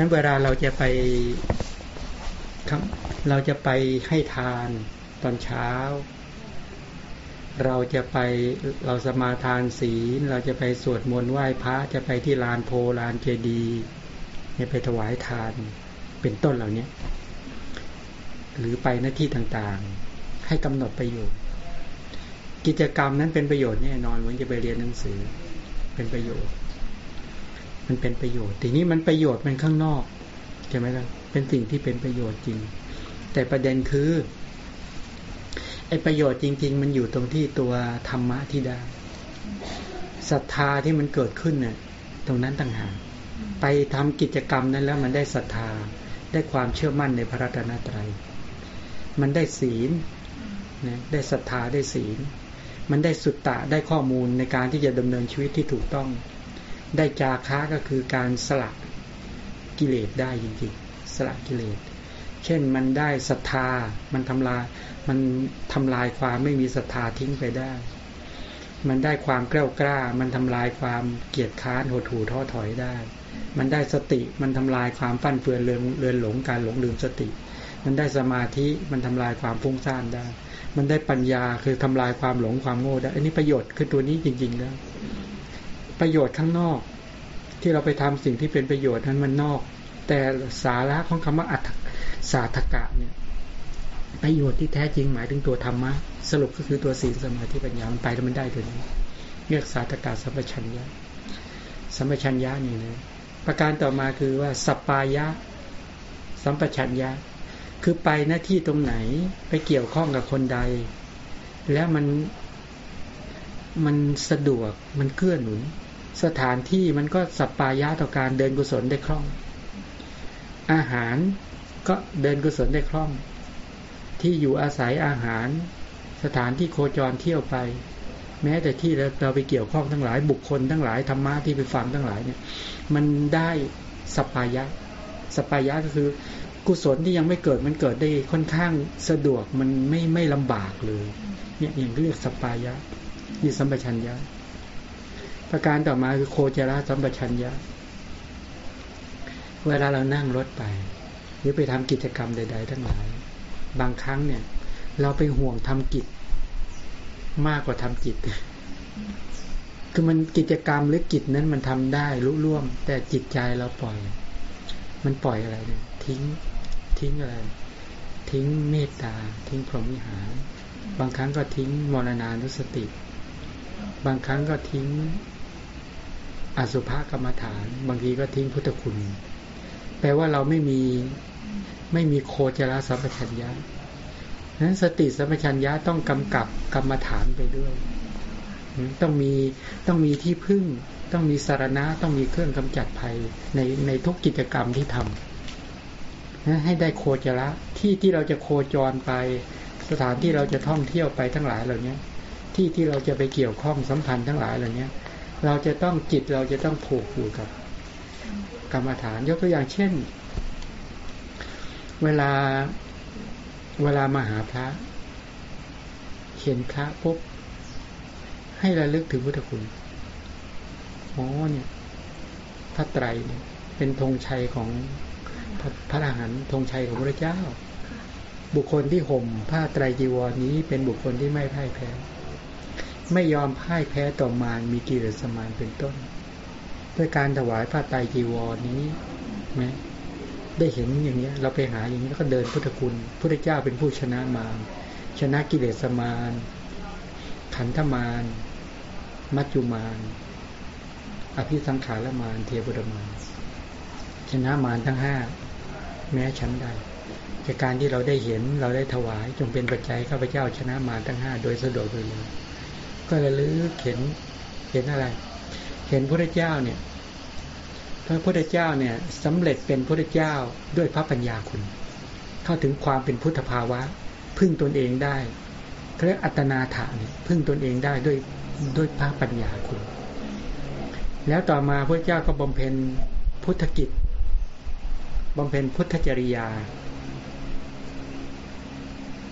นั้นเวลาเราจะไปเราจะไปให้ทานตอนเช้า เราจะไปเราสมาทานศีล เราจะไปสวดมนต์ไหว้พระจะไปที่ลานโพลานเจดีย์ไปถวายทานเป็นต้นเหล่านี้หรือไปหน้าที่ต่างๆ ให้กำหนดประโยชน์ กิจกรรมนั้นเป็นประโยชน์แน่นอนเหมือนจะไปเรียนหนังสือเป็นประโยชน์ มันเป็นประโยชน์ทีนี้มันประโยชน์มันข้างนอกใช่ไหมล่ะเป็นสิ่งที่เป็นประโยชน์จริง แต่ประเด็นคือไอ้ประโยชน์จริง ๆ มันอยู่ตรงที่ตัวธรรมะที่ได้ศรัทธาที่มันเกิดขึ้นเนี่ยตรงนั้นต่างหากไปทำกิจกรรมนั้นแล้วมันได้ศรัทธาได้ความเชื่อมั่นในพระรัตนตรัย มันได้ศีลนะได้ศรัทธาได้ศีล มันได้สุตตะได้ข้อมูลในการที่จะดำเนินชีวิตที่ถูกต้อง ได้จาคะก็คือการสละกิเลสได้จริงๆ สละกิเลส เช่นมันได้ศรัทธา มันทำลาย มันทำลายความไม่มีศรัทธาทิ้งไปได้ มันได้ความกล้ากล้า มันทำลายความเกียจค้านหดหู่ท้อถอยได้ มันได้สติ มันทำลายความฟั่นเฟือนเรือนเรือนหลงการหลงลืมสติ มันได้สมาธิ มันทำลายความฟุ้งซ่านได้ มันได้ปัญญาคือทำลายความหลงความโง่ได้ อันนี้ประโยชน์คือตัวนี้จริงๆแล้ว ประโยชน์ข้างนอก ที่เราไปทำสิ่งที่เป็นประโยชน์นั้นมันนอก แต่สาระของคำว่าอัตสาธกะเนี่ยประโยชน์ที่แท้จริงหมายถึงตัวธรรมะสรุปก็คือตัวศีลสมาธิปัญญามันไปแล้วมันได้ตัวนี้เรียกสาธกะสัมปชัญญะสัมปชัญญะนี่นะประการต่อมาคือว่าสปายะ สัมปชัญญะ คือไปหน้าที่ตรงไหนไปเกี่ยวข้องกับคนใด แล้วมันมันสะดวกมันเกื้อหนุน สถานที่มันก็สัปปายะต่อการเดินกุศลได้คล่อง อาหารก็เดินกุศลได้คล่อง ที่อยู่อาศัยอาหาร สถานที่โคจรเที่ยวไป แม้แต่ที่เราไปเกี่ยวข้องทั้งหลาย บุคคลทั้งหลายธรรมะที่ไปฟังทั้งหลายเนี่ย มันได้สัปปายะสัปปายะก็คือกุศลที่ยังไม่เกิดมันเกิดได้ค่อนข้างสะดวกมันไม่ไม่ลำบากเลย เนี่ยอย่างเรียกสปายะนี่สัมปชัญญะ ประการต่อมาคือโคจระสัมปชัญญะ เวลาเรานั่งรถไป หรือไปทำกิจกรรมใด ๆ ทั้งหลาย บางครั้งเนี่ย เราไปห่วงทำกิจ มากกว่าทำจิตคือมันกิจกรรมหรือกิจนั้นมันทำได้รู้ร่วม แต่จิตใจเราปล่อย มันปล่อยอะไรเนี่ยทิ้ง ทิ้งอะไร ทิ้งเมตตา ทิ้งพรหมวิหาร บางครั้งก็ทิ้งมรณานุสติบางครั้งก็ทิ้ง อสุภกรรมฐาน บางทีก็ทิ้งพุทธคุณ แปลว่าเราไม่มีไม่มีโคจรสัมปชัญญะนั้นสติสัมปชัญญะต้องกำกับกรรมฐานไปด้วย ต้องมีต้องมีที่พึ่ง ต้องมีสารณะ ต้องมีเครื่องกำจัดภัยในในทุกกิจกรรมที่ทำให้ได้โคจระที่ที่เราจะโคจรไป สถานที่เราจะท่องเที่ยวไปทั้งหลายเหล่านี้ที่ที่เราจะไปเกี่ยวข้องสัมพันธ์ทั้งหลายเหล่านี้ เราจะต้องจิตเราจะต้องผูกอยู่กับกรรมฐาน ยกตัวอย่างเช่น เวลาเวลามาหาพระ เห็นพระปุ๊บให้ระลึกถึงพุทธคุณอ๋อเนี่ย พระไตรเนี่ยเป็นธงชัยของพระอรหันต์ธงชัยของพระเจ้า บุคคลที่ห่มผ้าไตรจีวรนี้เป็นบุคคลที่ไม่พ่ายแพ้ ไม่ยอมพ่ายแพ้ต่อมารมีกิเลสมารเป็นต้น ด้วยการถวายผ้าไตรจีวรนี้ไหมได้เห็นอย่างนี้เราไปหาอย่างนี้แล้วก็เดินพุทธคุณพระเจ้าเป็นผู้ชนะมารชนะกิเลสมารขันธมารมัจจุมารอภิสังขารมารเทวดามารชนะมารทั้งห้าแม้ชั้นใดจากการที่เราได้เห็นเราได้ถวายจงเป็นปัจจัยข้าพเจ้าชนะมารทั้งห้าโดยสะดวกโดยเลย ก็ระลึกเห็นเห็นอะไร เห็นพระเจ้าเนี่ยพระพุทธเจ้าเนี่ยสำเร็จเป็นพระเจ้าด้วยพระปัญญาคุณ เข้าถึงความเป็นพุทธภาวะ พึ่งตนเองได้เรียกอัตนาถาเนี่ยพึ่งตนเองได้ด้วยด้วยพระปัญญาคุณ แล้วต่อมาพระเจ้าก็บำเพ็ญพุทธกิจบำเพ็ญพุทธจริยา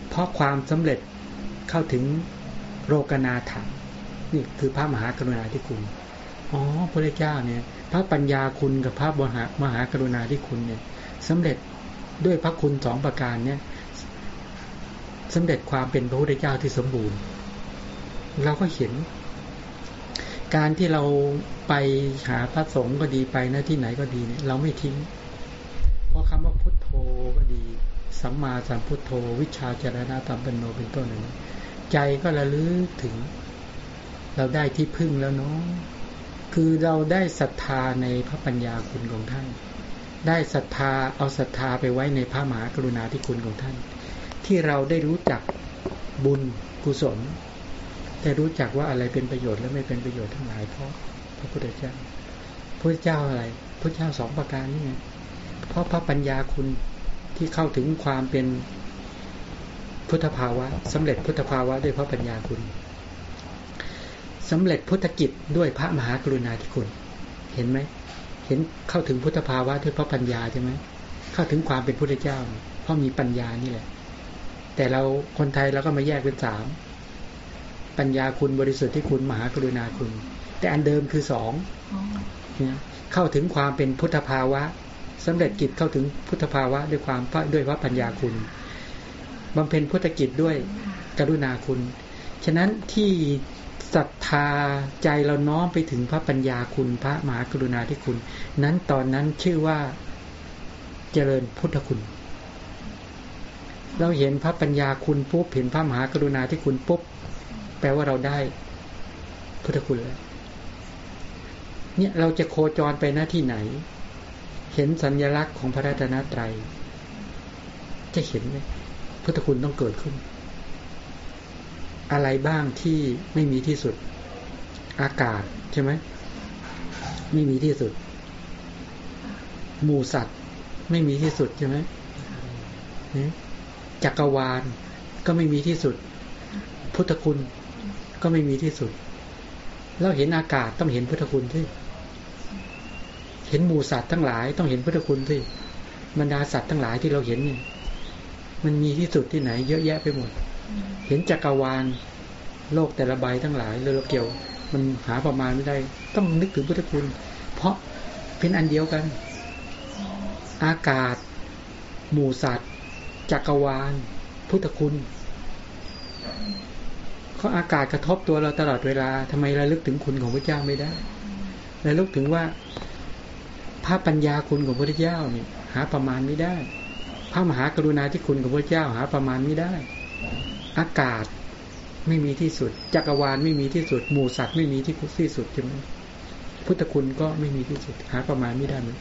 เพราะความสำเร็จเข้าถึง โรกนาถานี่คือพระมหากรุณาธิคุณอ๋อพระเจ้าเนี่ย พระปัญญาคุณกับพระมหามหากรุณาธิคุณเนี่ยสำเร็จด้วยพระคุณสองประการเนี่ยสำเร็จความเป็นพระพุทธเจ้าที่สมบูรณ์ เราก็เห็น การที่เราไปหาพระสงฆ์ก็ดีไปนะที่ไหนก็ดีเนี่ย เราไม่ทิ้ง เพราะคำว่าพุทโธก็ดี สัมมาสัมพุทโธ วิชาจารณะธรรมเป็นโนเป็นต้นนั้น ใจก็ระลึกถึง เราได้ที่พึ่งแล้วเนาะคือเราได้ศรัทธาในพระปัญญาคุณของท่าน ได้ศรัทธาเอาศรัทธาไปไว้ในพระมหากรุณาธิคุณของท่าน ที่เราได้รู้จักบุญกุศลได้รู้จักว่าอะไรเป็นประโยชน์และไม่เป็นประโยชน์ทั้งหลายเพราะพระพุทธเจ้าพระเจ้าอะไรพระเจ้าสองประการนี่ไงเพราะพระปัญญาคุณที่เข้าถึงความเป็น พุทธภาวะสำเร็จพุทธภาวะด้วยพระปัญญาคุณสำเร็จพุทธกิจด้วยพระมหากรุณาธิคุณ เห็นไหมเห็นเข้าถึงพุทธภาวะด้วยพระปัญญาใช่ไหมเข้าถึงความเป็นพุทธเจ้า เพราะมีปัญญานี่แหละ แต่เราคนไทยเราก็มาแยกเป็นสามปัญญาคุณบริสุทธิ์ที่คุณมหากรุณาคุณ แต่อันเดิมคือสองเนี่ยเข้าถึงความเป็นพุทธภาวะสำเร็จกิจเข้าถึงพุทธภาวะด้วยความด้วยว่าปัญญาคุณ บำเพ็ญพุทธกิจด้วยกรุณาคุณ ฉะนั้นที่ศรัทธาใจเราน้อมไปถึงพระปัญญาคุณพระมหากรุณาธิคุณ นั้นตอนนั้นชื่อว่าเจริญพุทธคุณ เราเห็นพระปัญญาคุณปุ๊บเห็นพระมหากรุณาธิคุณปุ๊บแปลว่าเราได้พุทธคุณแล้วเนี่ยเราจะโคจรไปหน้าที่ไหน เห็นสัญลักษณ์ของพระรัตนตรัย จะเห็นไหม พุทธคุณต้องเกิดขึ้น อะไรบ้างที่ไม่มีที่สุด อากาศใช่ไหมไม่มีที่สุด หมูสัตว์ไม่มีที่สุดใช่ไหมจักรวาลก็ไม่มีที่สุด พุทธคุณก็ไม่มีที่สุด เราเห็นอากาศต้องเห็นพุทธคุณที่เห็นหมูสัตว์ทั้งหลายต้องเห็นพุทธคุณที่บรรดาสัตว์ทั้งหลายที่เราเห็นเนี่ย มันมีที่สุดที่ไหน เยอะแยะไปหมด เห็นจักรวาลโลกแต่ละใบทั้งหลายเลยเราเกี่ยว มันหาประมาณไม่ได้ ต้องนึกถึงพุทธคุณ เพราะเป็นอันเดียวกัน อากาศ หมู่สัตว์ จักรวาล พุทธคุณเขาอากาศกระทบตัวเราตลอดเวลาทำไมเราลึกถึงคุณของพระเจ้าไม่ได้เราลึกถึงว่าพระปัญญาคุณของพระเจ้าเนี่ยหาประมาณไม่ได้ พระมหากรุณาธิคุณของพระเจ้าหาประมาณไม่ได้ อากาศไม่มีที่สุด จักรวาลไม่มีที่สุด หมู่สัตว์ไม่มีที่ที่สุดใช่ไหมพุทธคุณก็ไม่มีที่สุด หาประมาณไม่ได้เหมือน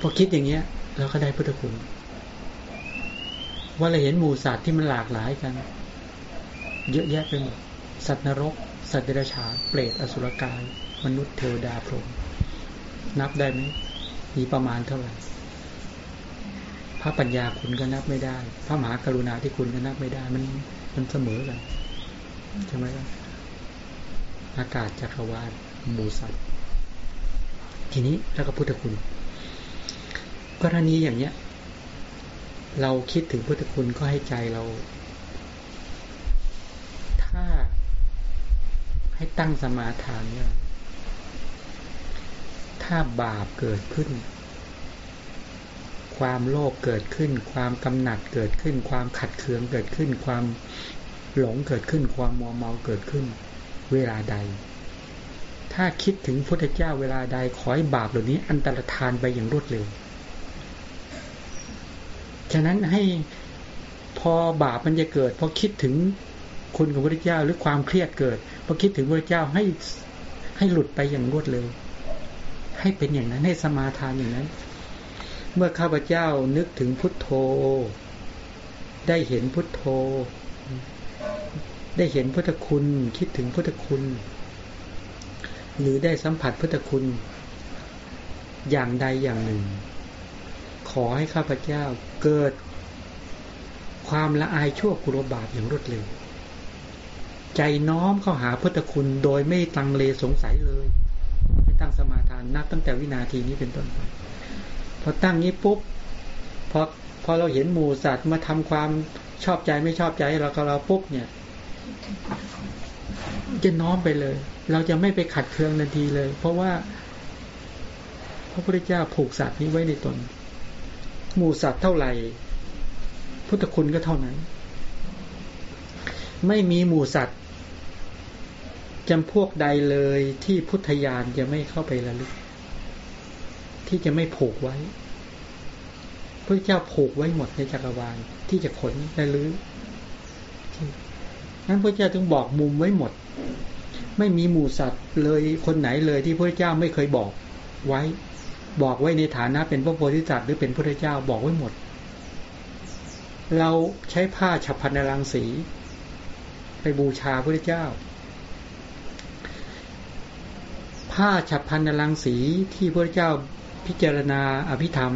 พอคิดอย่างเงี้ย เราก็ได้พุทธคุณว่าเราเห็นหมู่สัตว์ที่มันหลากหลายกัน เยอะแยะไปหมดสัตว์นรก สัตว์เดรัจฉานเปรตอสุรกาย มนุษย์เทวดาพรหมนับได้ไหมมีประมาณเท่าไหร่ พระปัญญาคุณก็นับไม่ได้ พระมหากรุณาที่คุณก็นับไม่ได้ มันมันเสมอกันใช่ไหมครับอากาศจักรวาลหมูสัตว์ทีนี้แล้วก็พุทธคุณกรณีอย่างเนี้ย เราคิดถึงพุทธคุณก็ให้ใจเรา ถ้าให้ตั้งสมาทานเนี่ยถ้าบาปเกิดขึ้น ความโลภเกิดขึ้น ความกำหนัดเกิดขึ้น ความขัดเคืองเกิดขึ้น ความหลงเกิดขึ้น ความมัวเมาเกิดขึ้น เวลาใด ถ้าคิดถึงพุทธเจ้าเวลาใดขอให้บาปเหล่านี้ อันตรธานไปอย่างรวดเร็ว ฉะนั้นให้พอบาปมันจะเกิดพอคิดถึงคุณของพระเจ้าหรือความเครียดเกิดพอคิดถึงพระเจ้าให้ให้หลุดไปอย่างรวดเร็ว ให้เป็นอย่างนั้นให้สมาทานอย่างนั้น เมื่อข้าพเจ้านึกถึงพุทโธ ได้เห็นพุทโธ ได้เห็นพุทธคุณคิดถึงพุทธคุณ หรือได้สัมผัสพุทธคุณ อย่างใดอย่างหนึ่ง ขอให้ข้าพเจ้าเกิด ความละอายชั่วกุรบาปอย่างรวดเร็ว ใจน้อมเข้าหาพุทธคุณโดยไม่ตังเลสงสัยเลย ไม่ตั้งสมาทานนับตั้งแต่วินาทีนี้เป็นต้นไป พอตั้งนี้ปุ๊บพอพอเราเห็นหมูสัตว์มาทำความชอบใจไม่ชอบใจเราก็เราปุ๊บเนี่ย จะน้อมไปเลย เราจะไม่ไปขัดเคืองทันทีเลย เพราะว่าพระพุทธเจ้าผูกสัตว์นี้ไว้ในตน หมู่สัตว์เท่าไหร่ พุทธคุณก็เท่านั้น ไม่มีหมู่สัตว์จำพวกใดเลยที่พุทธญาณจะไม่เข้าไประลึก ที่จะไม่ผูกไว้พระเจ้าผูกไว้หมดในจักรวาลที่จะขนระลึกนั้นพระเจ้าถึงบอกมุมไว้หมด ไม่มีหมู่สัตว์เลยคนไหนเลยที่พระเจ้าไม่เคยบอกไว้ บอกไว้ในฐานะเป็นพระโพธิสัตว์หรือเป็นพระเจ้าบอกไว้หมด เราใช้ผ้าฉับพันรังสี ไปบูชาพระเจ้า ผ้าฉับพันรังสีที่พระเจ้า พิจารณาอภิธรรม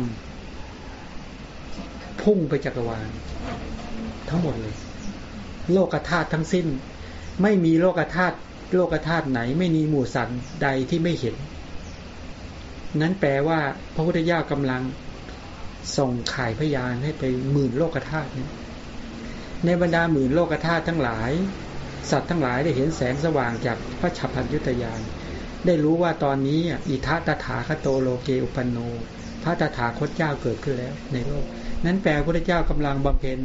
พุ่งไปจักรวาล ทั้งหมดเลย โลกธาตุทั้งสิ้น ไม่มีโลกธาตุโลกธาตุไหน ไม่มีหมู่สัตว์ใดที่ไม่เห็น นั้นแปลว่า พระพุทธเจ้ากำลังส่งข่ายพยานให้ไปหมื่นโลกธาตุนี้ในบรรดาหมื่นโลกธาตุทั้งหลาย สัตว์ทั้งหลายได้เห็นแสงสว่างจากพระฉับพันยุตยาน ได้รู้ว่าตอนนี้อิทัตถาคโตโลเกอุปนโน พระตถาคตเจ้าเกิดขึ้นแล้ว ในโลก นั้นแปลพระเจ้ากำลังบำเพ็ญ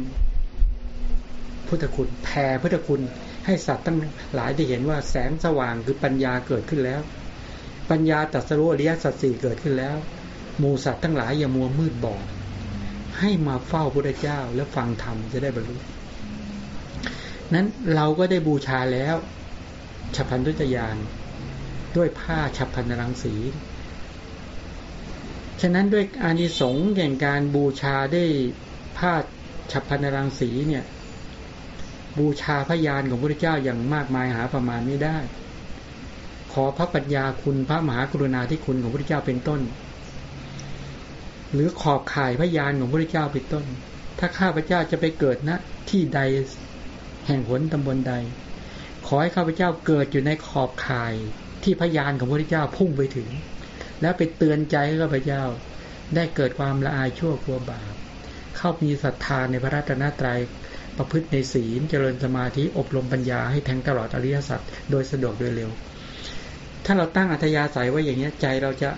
พุทธคุณแผ่พุทธคุณให้สัตว์ตั้งหลายได้เห็นว่าแสงสว่างคือปัญญาเกิดขึ้นแล้ว ปัญญาตรัสรู้อริยสัจสี่เกิดขึ้นแล้วหมูสัตว์ทั้งหลายอย่ามัวมืดบอดให้มาเฝ้าพระเจ้าแล้วฟังธรรมจะได้บรรลุนั้นเราก็ได้บูชาแล้วฉัพันธุจยาน ด้วยผ้าฉับพันรังสี ฉะนั้นด้วยอานิสงส์แห่งการบูชาได้ผ้าฉับพันรังสีเนี่ย บูชาพยานของพระเจ้าอย่างมากมายหาประมาณไม่ได้ ขอพระปัญญาคุณพระมหากรุณาธิคุณของพระเจ้าเป็นต้น หรือขอบข่ายพยานของพระเจ้าเป็นต้น ถ้าข้าพเจ้าจะไปเกิดณนะที่ใดแห่งหนตำบลใด ขอให้ข้าพเจ้าเกิดอยู่ในขอบข่าย ที่พยานของพระเจ้าพุ่งไปถึง แล้วไปเตือนใจข้าพเจ้า ได้เกิดความละอายชั่วกลัวบาป เข้ามีศรัทธาในพระรัตนตรัยประพฤติในศีลเจริญสมาธิอบรมปัญญาให้แทงตลอดอริยสัจโดยสะดวกโดยเร็ว ถ้าเราตั้งอัธยาศัยไว้อย่างนี้ใจเราจะ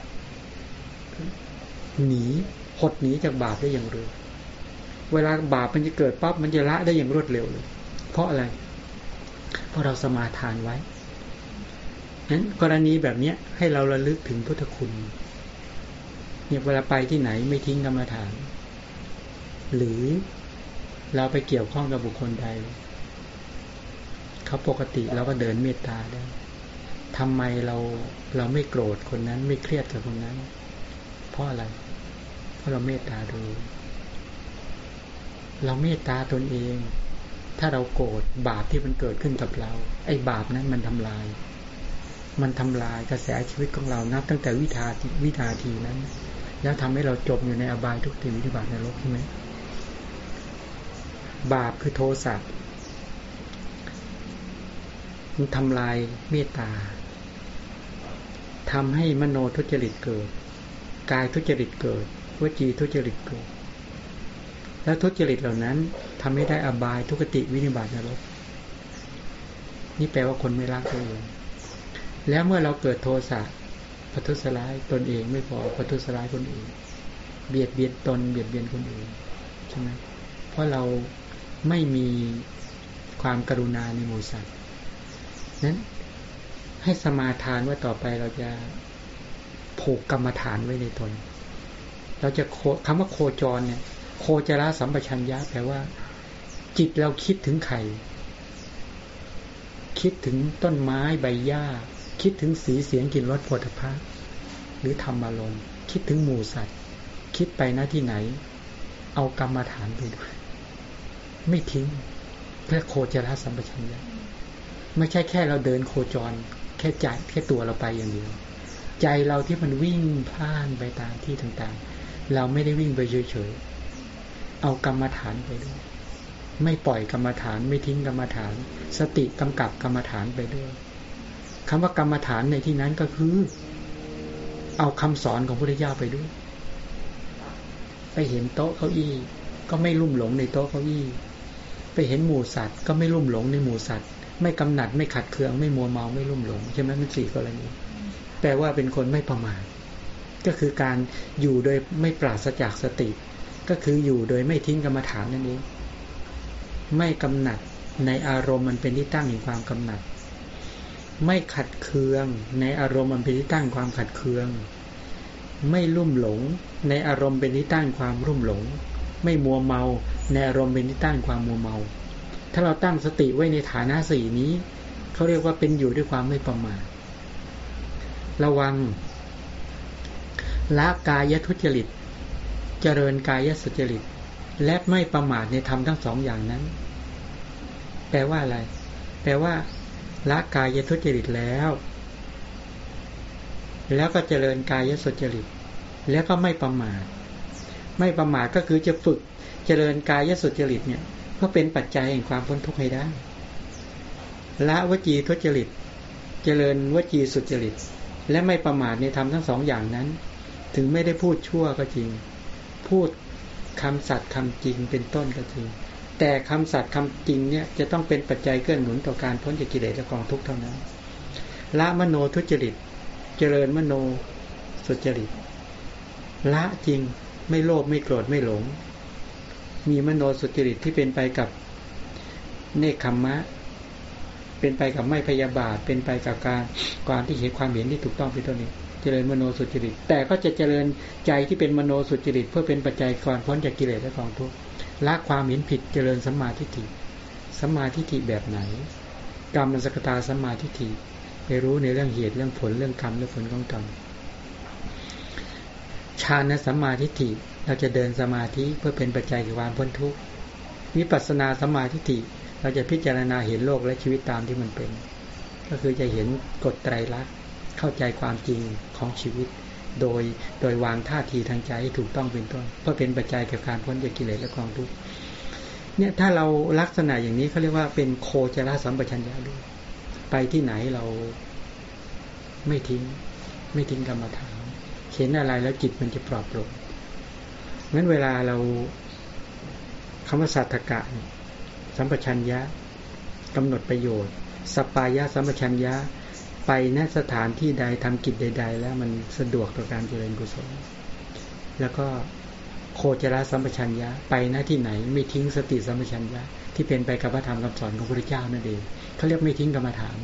หนีหดหนีจากบาปได้อย่างเร็วเวลาบาปมันจะเกิดปั๊บมันจะละได้อย่างรวดเร็วเลย เพราะอะไร เพราะเราสมาทานไว้ นั้นกรณีแบบเนี้ยให้เราระลึกถึงพุทธคุณ เนี่ยเวลาไปที่ไหนไม่ทิ้งกรรมฐาน หรือเราไปเกี่ยวข้องกับบุคคลใด เขาปกติเราก็เดินเมตตาได้ทำไมเราเราไม่โกรธคนนั้นไม่เครียดกับคนนั้น เพราะอะไร เพราะเราเมตตาดู เราเมตตาตนเอง ถ้าเราโกรธบาปที่มันเกิดขึ้นกับเรา ไอ้บาปนั้นมันทำลาย มันทำลายกระแสชีวิตของเรานับตั้งแต่วิธาวิธาทีนั้น แล้วทำให้เราจมอยู่ในอบายทุกทีวิธิบาตในโลกใช่ไหมบาปคือโทสะมันทำลายเมตตาทำให้มโนทุจริตเกิด กายทุจริตเกิดวจีทุจริตเกิด แล้วทุจริตเหล่านั้นทำให้ได้อบายทุกติวินิบาตนรก นี่แปลว่าคนไม่รักตัวเอง แล้วเมื่อเราเกิดโทสะพัทุสลายตนเองไม่พอพัทุสลายคนอื่น เบียดเบียนตนเบียดเบียนคนอื่นใช่ไหมเพราะเราไม่มีความกรุณาในหมูสัตว์นั้นให้สมาทานว่าต่อไปเราจะผูกกรรมฐานไว้ในตน เราจะคำว่าโคจรเนี่ย โคจรสัมปชัญญะแปลว่า จิตเราคิดถึงไข่ คิดถึงต้นไม้ใบหญ้า คิดถึงสีเสียงกลิ่นรสผลิภัณฑ์หรือธรรมารมณ์คิดถึงหมูสัตว์ คิดไปน้าที่ไหน เอากรรมฐานไปด้วย ไม่ทิ้งเพื่อโคจรสัมปชัญญะไม่ใช่แค่เราเดินโคจร แค่ใจแค่ตัวเราไปอย่างเดียว ใจเราที่มันวิ่งพล่านไปตามที่ต่างๆ เราไม่ได้วิ่งไปเฉยๆเอากรรมฐานไปด้วย ไม่ปล่อยกรรมฐานไม่ทิ้งกรรมฐาน สติกำกับกรรมฐานไปด้วย คำว่ากรรมฐานในที่นั้นก็คือ เอาคำสอนของพระพุทธเจ้าไปด้วย ไปเห็นโต๊ะเก้าอี้ ก็ไม่ลุ่มหลงในโต๊ะเก้าอี้ ไปเห็นหมูสัตว์ ก็ไม่ลุ่มหลงในหมูสัตว์ ไม่กำหนัดไม่ขัดเคืองไม่มัวเมาไม่ลุ่มหลงใช่ไหมมันสี่กรณีแปลว่าเป็นคนไม่ประมาทก็คือการอยู่โดยไม่ปราศจากสติ ก็คืออยู่โดยไม่ทิ้งกรรมฐานนั่นเองไม่กำหนัดในอารมณ์มันเป็นที่ตั้งแห่งความกำหนัด ไม่ขัดเคืองในอารมณ์มันเป็นที่ตั้งความขัดเคือง ไม่ลุ่มหลง ในอารมณ์เป็นที่ตั้งความรุ่มหลง ไม่มัวเมาในอารมณ์เป็นที่ตั้งความมัวเมา ถ้าเราตั้งสติไว้ในฐานะสี่นี้เขาเรียกว่าเป็นอยู่ด้วยความไม่ประมาทระวังละกายทุจริต เจริญกายสุจริต และไม่ประมาทในธรรมทั้งสองอย่างนั้น แปลว่าอะไร แปลว่า ละกายทุจริตแล้ว แล้วก็เจริญกายสุจริต แล้วก็ไม่ประมาทไม่ประมาทก็คือจะฝึกเจริญกายสุจริตเนี่ยก็เป็นปัจจัยแห่งความพ้นทุกข์ให้ได้ละวจีทุจริต เจริญวจีสุจริต และไม่ประมาทในธรรมทั้งสองอย่างนั้น ถึงไม่ได้พูดชั่วก็จริง พูดคำสัตย์คำจริงเป็นต้นก็จริง แต่คำสัตย์คำจริงเนี่ยจะต้องเป็นปัจจัยเกื้อหนุนต่อการพ้นจากกิเลสและกองทุกข์เท่านั้น ละมโนทุจริต เจริญมโนสุจริต ละจริงไม่โลภไม่โกรธไม่หลง มีมโนสุจริตที่เป็นไปกับเนคขมมะ เป็นไปกับไม่พยาบาท เป็นไปกับการการที่เห็นความเห็นที่ถูกต้องเป็นต้นนี้ เจริญมโนสุจริต แต่ก็จะเจริญใจที่เป็นมโนสุจริต เพื่อเป็นปัจจัยก่อนพ้นจากกิเลสและกองทุกข์ ละความเห็นผิดเจริญสัมมาทิฏฐิสัมมาทิฏฐิแบบไหน กรรมสกตาสัมมาทิฏฐิไปรู้ในเรื่องเหตุเรื่องผลเรื่องกรรมเรื่องผลของกรรมฌานสัมมาทิฏฐิเราจะเดินสมาธิเพื่อเป็นปัจจัยแก่ความพ้นทุกข์วิปัสสนาสัมมาทิฏฐิเราจะพิจารณาเห็นโลกและชีวิตตามที่มันเป็น ก็คือจะเห็นกฎไตรลักษณ์เข้าใจความจริงของชีวิต โดยโดยวางท่าทีทางใจให้ถูกต้องเป็นต้นเพื่อเป็นปัจจัยแก่การพ้นจากกิเลสและกองทุกข์เนี่ยถ้าเราลักษณะอย่างนี้เขาเรียกว่าเป็นโคจรสัมปชัญญะด้วยไปที่ไหนเราไม่ทิ้ง ไม่ทิ้งกรรมฐานเห็นอะไรแล้วจิตมันจะปลอบโปร่งงั้นเวลาเราคำว่าสัตถกะสัมปชัญญะกำหนดประโยชน์ สปายะสัมปชัญญะ ไปณสถานที่ใดทำกิจใด ๆ แล้วมันสะดวกต่อการเจริญกุศล แล้วก็โคจรสัมปชัญญะไปณที่ไหนไม่ทิ้งสติสัมปชัญญะที่เป็นไปกับพระธรรมคำสอนของพระเจ้านั่นเองเขาเรียกไม่ทิ้งกรรมฐาน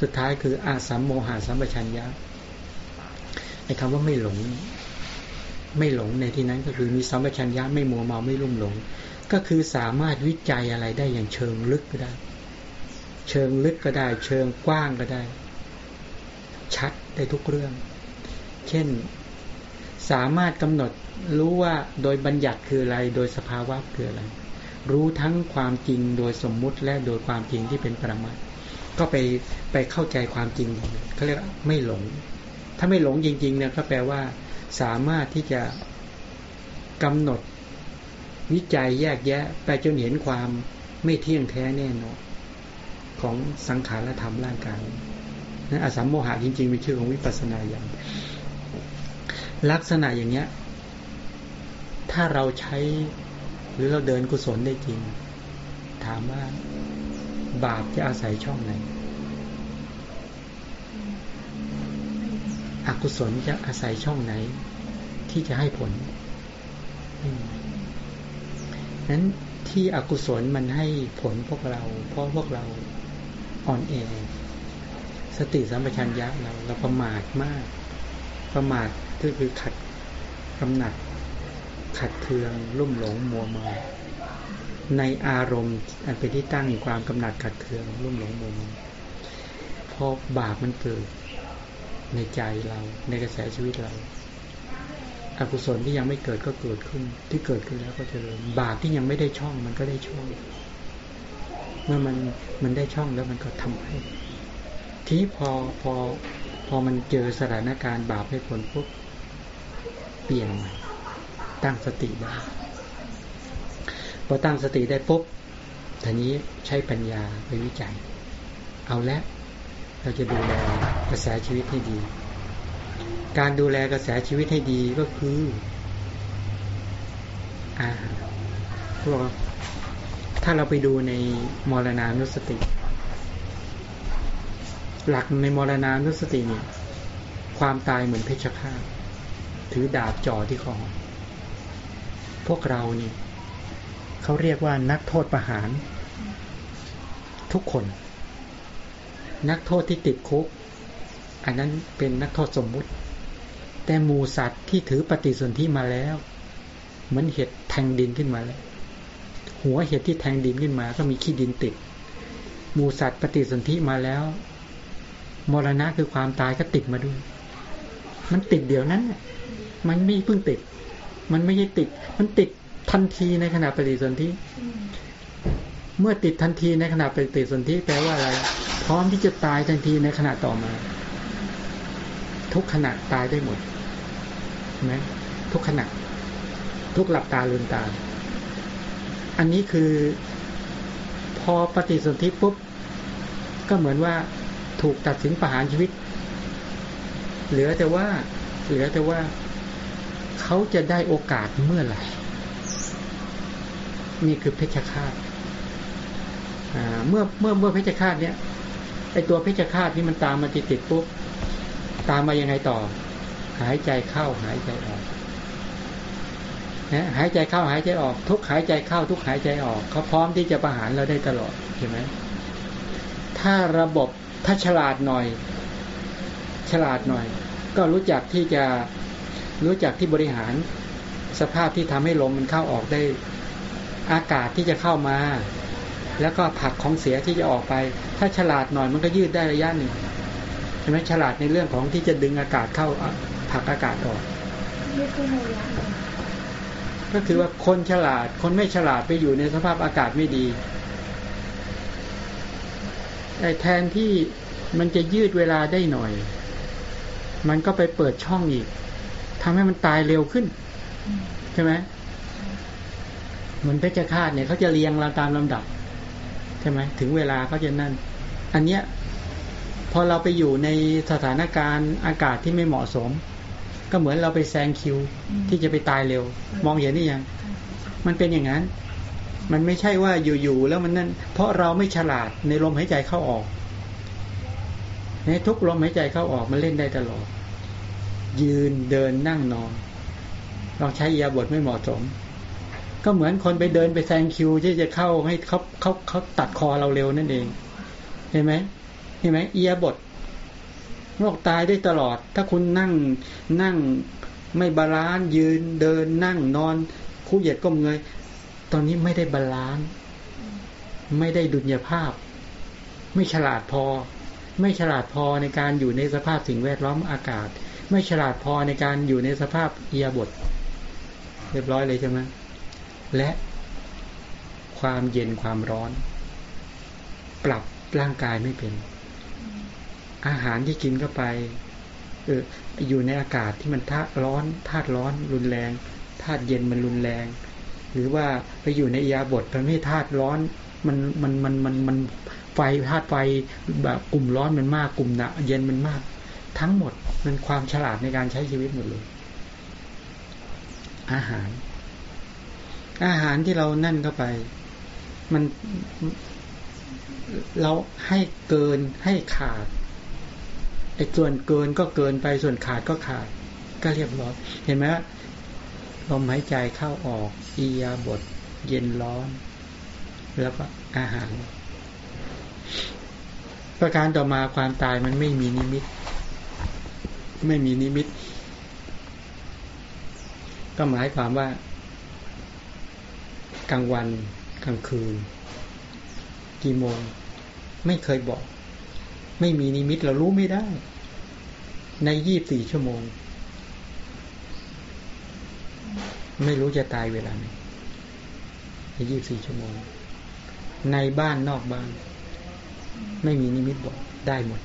สุดท้ายคืออาสัมโมหาสัมปชัญญะไอ้คำว่าไม่หลง ไม่หลงในที่นั้นก็คือมีสัมปชัญญะไม่มัวเมาไม่ลุ่มหลง ก็คือสามารถวิจัยอะไรได้อย่างเชิงลึกก็ได้ เชิงลึกก็ได้ เชิงกว้างก็ได้ ชัดได้ทุกเรื่อง เช่นสามารถกำหนดรู้ว่าโดยบัญญัติคืออะไร โดยสภาวะคืออะไร รู้ทั้งความจริงโดยสมมุติและโดยความจริงที่เป็นปรมัตก็ไปไปเข้าใจความจริงเขาเรียกไม่หลง ถ้าไม่หลงจริงๆเนี่ยก็แปลว่า สามารถที่จะกำหนดวิจัยแยกแยะ ไปจนเห็นความไม่เที่ยงแท้แน่นอน ของสังขารธรรมร่างกายนันอสัมโมหะจริงๆมีชื่อของวิปัสสนาอย่าง ลักษณะอย่างเนี้ย ถ้าเราใช้หรือเราเดินกุศลได้จริง ถามว่าบาปจะอาศัยช่องไหน อกุศลจะอาศัยช่องไหน ที่จะให้ผลนั้นที่อกุศลมันให้ผลพวกเรา เพราะพวกเรา อ่อนแองสติสัมปชัญญะเราเราประมาทมาก ประมาทก็คือขัดกำหนัด ขัดเคืองรุ่มหลงมัวเมาในอารมณ์อันเป็นที่ตั้งอยู่ความกำหนัดขัดเคืองรุ่มหลงมัวเมาพอบาปมันเกิดในใจเราในกระแสชีวิตเราอกุศลที่ยังไม่เกิดก็เกิดขึ้น ที่เกิดขึ้นแล้วก็เจริญบาปที่ยังไม่ได้ช่องมันก็ได้ช่อง เมื่อมันมันได้ช่องแล้วมันก็ทำให้ ที่พอพอพอมันเจอสถานการณ์บาปให้ผลปุ๊บเปลี่ยนใหม่ตั้งสติได้พอตั้งสติได้ปุ๊บทีนี้ใช้ปัญญาไปวิจัย เอาละเราจะดูแลกระแสชีวิตให้ดี การดูแลกระแสชีวิตให้ดีก็คืออาพวก ถ้าเราไปดูในมรณานุสติ หลักในมรณานุสติเนี่ย ความตายเหมือนเพชฌฆาตถือดาบจ่อที่คอพวกเรานี่เขาเรียกว่านักโทษประหาร ทุกคน นักโทษที่ติดคุก อันนั้นเป็นนักโทษสมมุติ แต่หมูสัตว์ที่ถือปฏิสนธิมาแล้ว เหมือนเห็ดแทงดินขึ้นมาแล้ว หัวเห็ดที่แทงดินขึ้นมา ก็มีขี้ดินติด หมูสัตว์ปฏิสนธิมาแล้ว มรณะคือความตายก็ติดมาด้วย มันติดเดี๋ยวนั้น มันไม่เพิ่งติด มันไม่ใช่ติด มันติดทันทีในขณะปฏิสนธิ เมื่อติดทันทีในขณะปฏิสนธิแปลว่าอะไร พร้อมที่จะตายทันทีในขณะต่อมา ทุกขณะตายได้หมดไหมทุกขณะทุกหลับตาลืมตา อันนี้คือพอปฏิสนธิปุ๊บ ก็เหมือนว่าถูกตัดสินประหารชีวิต เหลือแต่ว่า เหลือแต่ว่าเขาจะได้โอกาสเมื่อไหร่ นี่คือเพชฌฆาตเมื่อเมื่อเมื่อเพชฌฆาตเนี้ยไอตัวเพชฌฆาตนี่มันตามมาติดติดปุ๊บตามมายังไงต่อ หายใจเข้าหายใจออก นะหายใจเข้าหายใจออก ทุกหายใจเข้า ทุกหายใจออกเขาพร้อมที่จะประหารเราได้ตลอดใช่ไหมถ้าระบบถ้าฉลาดหน่อย ฉลาดหน่อย ก็รู้จักที่จะรู้จักที่บริหารสภาพที่ทำให้ลมมันเข้าออกได้ อากาศที่จะเข้ามา แล้วก็ผักของเสียที่จะออกไป ถ้าฉลาดหน่อยมันก็ยืดได้ระยะหนึ่งใช่ไหมฉลาดในเรื่องของที่จะดึงอากาศเข้าผักอากาศออก ก็คือว่าคนฉลาด คนไม่ฉลาดไปอยู่ในสภาพอากาศไม่ดีแต่แทนที่มันจะยืดเวลาได้หน่อย มันก็ไปเปิดช่องอีกทำให้มันตายเร็วขึ้น ใช่ไหมเหมือนเพชฌฆาตเนี่ยเขาจะเรียงเราตามลำดับใช่ไหมถึงเวลาเขาจะนั่น อันเนี้ยพอเราไปอยู่ในสถานการณ์อากาศที่ไม่เหมาะสม ก็เหมือนเราไปแซงคิวที่จะไปตายเร็ว มองเห็นนี่ยัง มันเป็นอย่างนั้น มันไม่ใช่ว่าอยู่ๆแล้วมันนั่น เพราะเราไม่ฉลาดในลมหายใจเข้าออก ในทุกลมหายใจเข้าออกมันเล่นได้ตลอด ยืนเดินนั่งนอนเราใช้ยาบทไม่เหมาะสม ก็เหมือนคนไปเดินไปแซงคิวที่จะเข้าให้เขาเขาเขาตัดคอเราเร็วนั่นเอง เห็นไหมเห็นไหมเอียบท โรคตายได้ตลอด ถ้าคุณนั่งนั่งไม่ balance ยืนเดินนั่งนอน คู้เหยียดก้มเงย ตอนนี้ไม่ได้ balance ไม่ได้ดุลยภาพ ไม่ฉลาดพอ ไม่ฉลาดพอในการอยู่ในสภาพสิ่งแวดล้อมอากาศ ไม่ฉลาดพอในการอยู่ในสภาพอิริยาบถ เรียบร้อยเลยใช่ไหมและความเย็นความร้อน ปรับร่างกายไม่เป็น อาหารที่กินเข้าไปเอออยู่ในอากาศที่มันธาตุร้อนธาตุร้อนรุนแรงธาตุเย็นมันรุนแรง หรือว่าไปอยู่ในเอียบทมันไม่ธาตุร้อนมันมันมันมันมันไฟธาตุไฟแบบกลุ่มร้อนมันมากกลุ่มหนะเย็นมันมาก ทั้งหมดมันความฉลาดในการใช้ชีวิตหมดเลย อาหาร อาหารที่เรานั่นเข้าไป มันเราให้เกินให้ขาด ไอ้ส่วนเกินก็เกินไปส่วนขาดก็ขาด ก็เรียบร้อยเห็นไหมลมหายใจเข้าออกอียาบท เย็นร้อน แล้วก็อาหาร ประการต่อมาความตายมันไม่มีนิมิต ไม่มีนิมิต ก็หมายความว่า กลางวันกลางคืน กี่โมง ไม่เคยบอก ไม่มีนิมิตเรารู้ไม่ได้ ในยี่บสี่ชั่วโมง ไม่รู้จะตายเวลาไหนในยี่บสี่ชั่วโมง ในบ้านนอกบ้าน ไม่มีนิมิตบอกได้หมด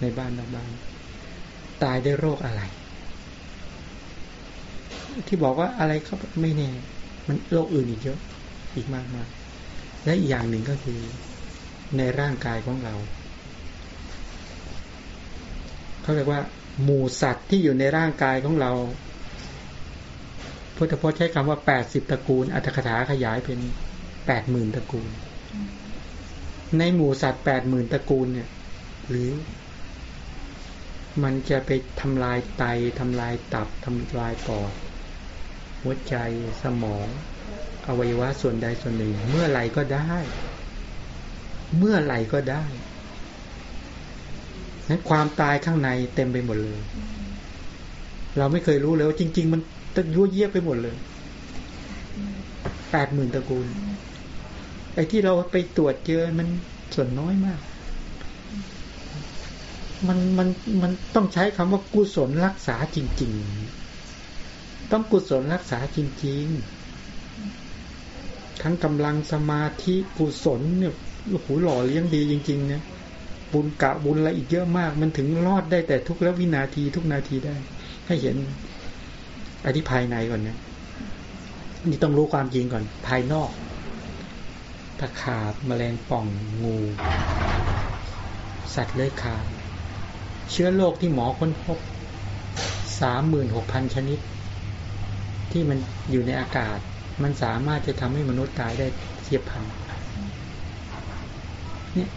ในบ้านนอกบ้าน ตายได้โรคอะไร ที่บอกว่าอะไรก็ไม่แน่ มันโรคอื่นอีกเยอะ อีกมากมากและอีกอย่างหนึ่งก็คือ ในร่างกายของเรา เขาเรียกว่า หมู่สัตว์ที่อยู่ในร่างกายของเรา พุทธพจน์ใช้คำว่าแปดสิบตระกูล อัตถคถาขยายเป็นแปดหมื่นตระกูล ในหมู่สัตว์แปดหมื่นตระกูลเนี่ย หรือ มันจะไปทำลายไตทำลายตับทำลายปอดหัวใจสมอง อวัยวะส่วนใดส่วนหนึ่ง เมื่อไรก็ได้ เมื่อไหร่ก็ได้นั้นความตายข้างในเต็มไปหมดเลย เราไม่เคยรู้เลยว่าจริง ๆ มันตะยั่วเยียบไปหมดเลยแปดหมื่นตระกูลไอ้ที่เราไปตรวจเจอมันส่วนน้อยมาก มันมันมันต้องใช้คำว่ากุศลรักษาจริง ๆ ต้องกุศลรักษาจริง ๆ ทั้งกำลังสมาธิกุศลเนี่ย โอ้โหหล่อเลี้ยงดีจริง ๆ เนี่ย บุญกะบุญอะไรอีกเยอะมาก มันถึงรอดได้แต่ทุกแล้ววินาทีทุกนาทีได้ ให้เห็นอธิภายในก่อนเนี่ยนี่ต้องรู้ความจริงก่อน ภายนอกตะขาบแมลงป่องงู สัตว์เลื้อยคลานเชื้อโรคที่หมอค้นพบสามหมื่นหกพันชนิด ที่มันอยู่ในอากาศ มันสามารถจะทำให้มนุษย์ตายได้เทียบพัน นี่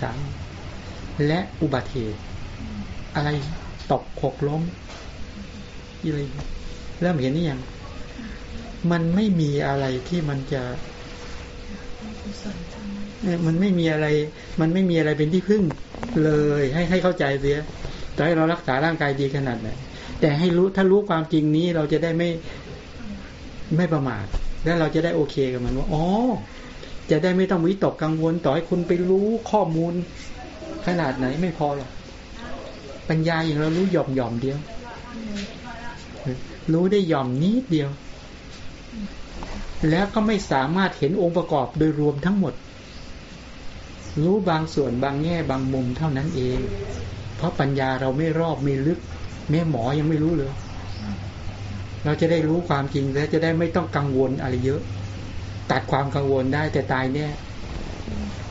สามและอุบัติเหตุ อะไรตกหกล้มอะไรเริ่มเห็นนี่ยัง มันไม่มีอะไรที่มันจะมันไม่มีอะไร มันไม่มีอะไรเป็นที่พึ่งเลย ให้ให้เข้าใจเสียแต่ให้เรารักษาร่างกายดีขนาดไหนแต่ให้รู้ถ้ารู้ความจริงนี้เราจะได้ไม่ไม่ประมาท แล้วเราจะได้โอเคกับมันว่าอ๋อ จะได้ไม่ต้องวิตกกังวลต่อให้คุณไปรู้ข้อมูล ขนาดไหนไม่พอหรอกปัญญาอย่างเรารู้หย่อมหย่อมเดียว รู้ได้หย่อมนิดเดียว แล้วก็ไม่สามารถเห็นองค์ประกอบโดยรวมทั้งหมด รู้บางส่วนบางแง่บางมุมเท่านั้นเอง เพราะปัญญาเราไม่รอบไม่ลึก แม่หมอยังไม่รู้เลย เราจะได้รู้ความจริงและจะได้ไม่ต้องกังวลอะไรเยอะ ตัดความกังวลได้แต่ตายแน่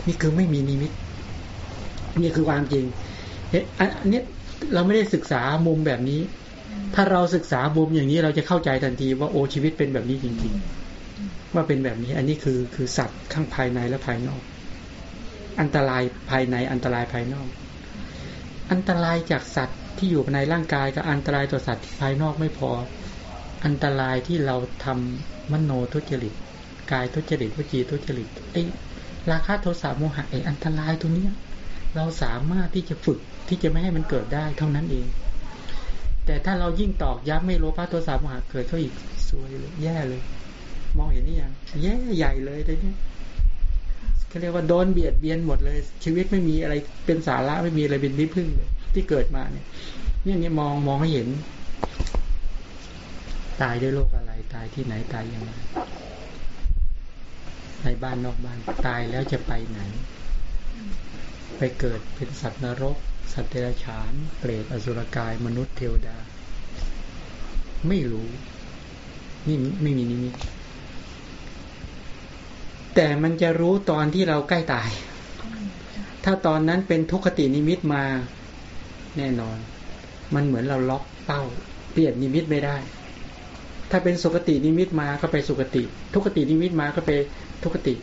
นี่คือไม่มีนิมิต นี่คือความจริงอันนี้เราไม่ได้ศึกษามุมแบบนี้ ถ้าเราศึกษามุมอย่างนี้เราจะเข้าใจทันทีว่าโอ้ชีวิตเป็นแบบนี้จริง ๆ ว่าเป็นแบบนี้ อันนี้คือคือสัตว์ข้างภายในและภายนอก อันตรายภายในอันตรายภายนอก อันตรายจากสัตว์ที่อยู่ในร่างกายกับอันตรายต่อสัตว์ภายนอกไม่พอ อันตรายที่เราทำมโนทุจริต กายทุจริตวจีทุจริตไอ้ราคะโทสะโมหะไอ้อันตรายตัวเนี้ย เราสามารถที่จะฝึกที่จะไม่ให้มันเกิดได้เท่านั้นเอง แต่ถ้าเรายิ่งตอกย้ำไม่โลภะตัวสามหาเกิดเขาอีกซวยเลยแย่เลย มองเห็นนี่ยังแย่ใหญ่เลยแต่เนี้ยเขาเรียกว่าโดนเบียดเบียนหมดเลย ชีวิตไม่มีอะไรเป็นสาระไม่มีอะไรเป็นที่พึ่งเลยที่เกิดมาเนี่ยเนี่ยนี่มองมองให้เห็น ตายด้วยโรคอะไร ตายที่ไหนตายยังไง ในบ้านนอกบ้านตายแล้วจะไปไหน ไปเกิดเป็นสัตว์นรก สัตว์เดรัจฉานเปรตอสุรกายมนุษย์เทวดา ไม่รู้นี่ไม่มีนิมิตแต่มันจะรู้ตอนที่เราใกล้ตาย ถ้าตอนนั้นเป็นทุคตินิมิตมา แน่นอน มันเหมือนเราล็อกเป้า เปลี่ยนนิมิตไม่ได้ ถ้าเป็นสุคตินิมิตมาก็ไปสุคติ ทุคตินิมิตมาก็ไป ทุคติ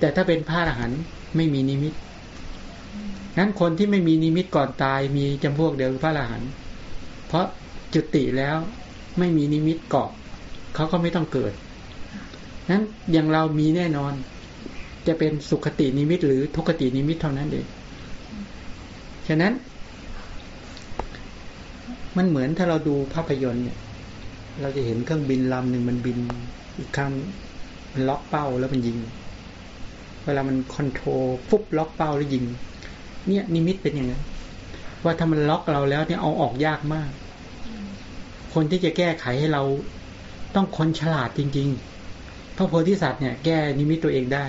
แต่ถ้าเป็นพระอรหันต์ไม่มีนิมิตงั้นคนที่ไม่มีนิมิตก่อนตายมีจำพวกเดียวคือพระอรหันต์เพราะจุติแล้วไม่มีนิมิตเกาะเขาก็ไม่ต้องเกิดนั้นอย่างเรามีแน่นอน จะเป็นสุคตินิมิต หรือทุคตินิมิตเท่านั้นเองฉะนั้น มันเหมือนถ้าเราดูภาพยนตร์เนี่ย เราจะเห็นเครื่องบินลำหนึ่งมันบินอีกครั้ง มันล็อกเป้าแล้วมันยิง เวลามัน control ฟุบล็อกเป้าแล้วยิง เนี่ยนิมิตเป็นอย่างนั้นว่าถ้ามันล็อกเราแล้วเนี่ยเอาออกยากมาก คนที่จะแก้ไขให้เราต้องคนฉลาดจริง ๆ พระโพธิสัตว์เนี่ยแก้นิมิตตัวเองได้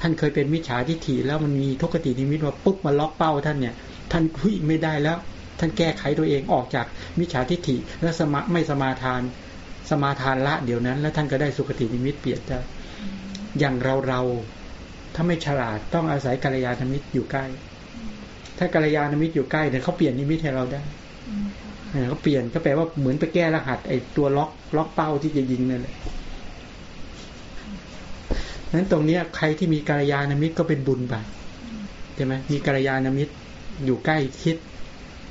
ท่านเคยเป็นมิจฉาทิฏฐิแล้วมันมีทุกขตินิมิตว่าปุ๊บมาล็อกเป้าท่านเนี่ย ท่านคุยไม่ได้แล้ว ท่านแก้ไขตัวเองออกจากมิจฉาทิฏฐิและสมาไม่สมาทาน สมาทานละเดี๋ยวนั้น แล้วท่านก็ได้สุขตินิมิตเปลี่ยนได้อย่างเราเราถ้าไม่ฉลาดต้องอาศัยกัลยาณมิตรอยู่ใกล้ ถ้ากัลยาณมิตรอยู่ใกล้เนี่ยเขาเปลี่ยนนิมิตให้เราได้เขาเปลี่ยนก็แปลว่าเหมือนไปแก้รหัสไอ้ตัวล็อกล็อกเป้าที่จะยิงนั่นแหละนั้นตรงเนี้ยใครที่มีกัลยาณมิตรก็เป็นบุญไปใช่ไหมมีกัลยาณมิตรอยู่ใกล้คิด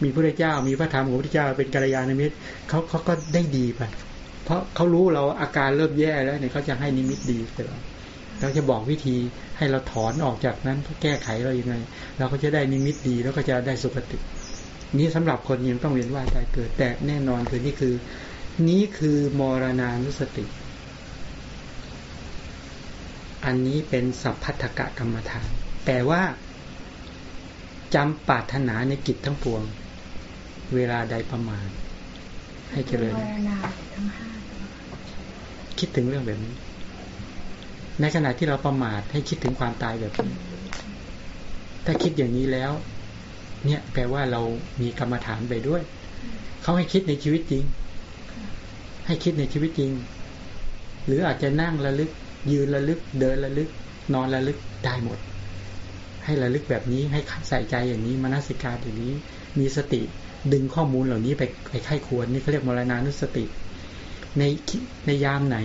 มีพระเจ้า มีพระธรรมของพระเจ้าเป็นกัลยาณมิตรเขาเขาก็ได้ดีไป เพราะเขารู้เราอาการเริ่มแย่แล้วเนี่ยเขาจะให้นิมิตดีไปเราเราจะบอกวิธีให้เราถอนออกจากนั้นเพื่อแก้ไขเรายังไง เราก็จะได้นิมิตดีแล้วก็จะได้สุขติ นี้สำหรับคนยังต้องเรียนว่าตายเกิดแต่แน่นอนคือนี่คือ นี้คือมรณานุสติ อันนี้เป็นสัพพัทธกะกรรมฐาน แต่ว่าจำปาถนาในกิจทั้งปวง เวลาใดประมาณ ให้เจริญคิดถึงเรื่องแบบนี้ ในขณะที่เราประมาทให้คิดถึงความตายแบบนี้ ถ้าคิดอย่างนี้แล้ว เนี่ยแปลว่าเรามีกรรมฐานไปด้วย เขาให้คิดในชีวิตจริง ให้คิดในชีวิตจริง หรืออาจจะนั่งระลึก ยืนระลึก เดินระลึก นอนระลึกได้หมด ให้ระลึกแบบนี้ให้ใส่ใจอย่างนี้มนสิการอย่างนี้ มีสติ ดึงข้อมูลเหล่านี้ไปไปไข้ควรนี่เขาเรียกมรณานุสติ ในในยามไหน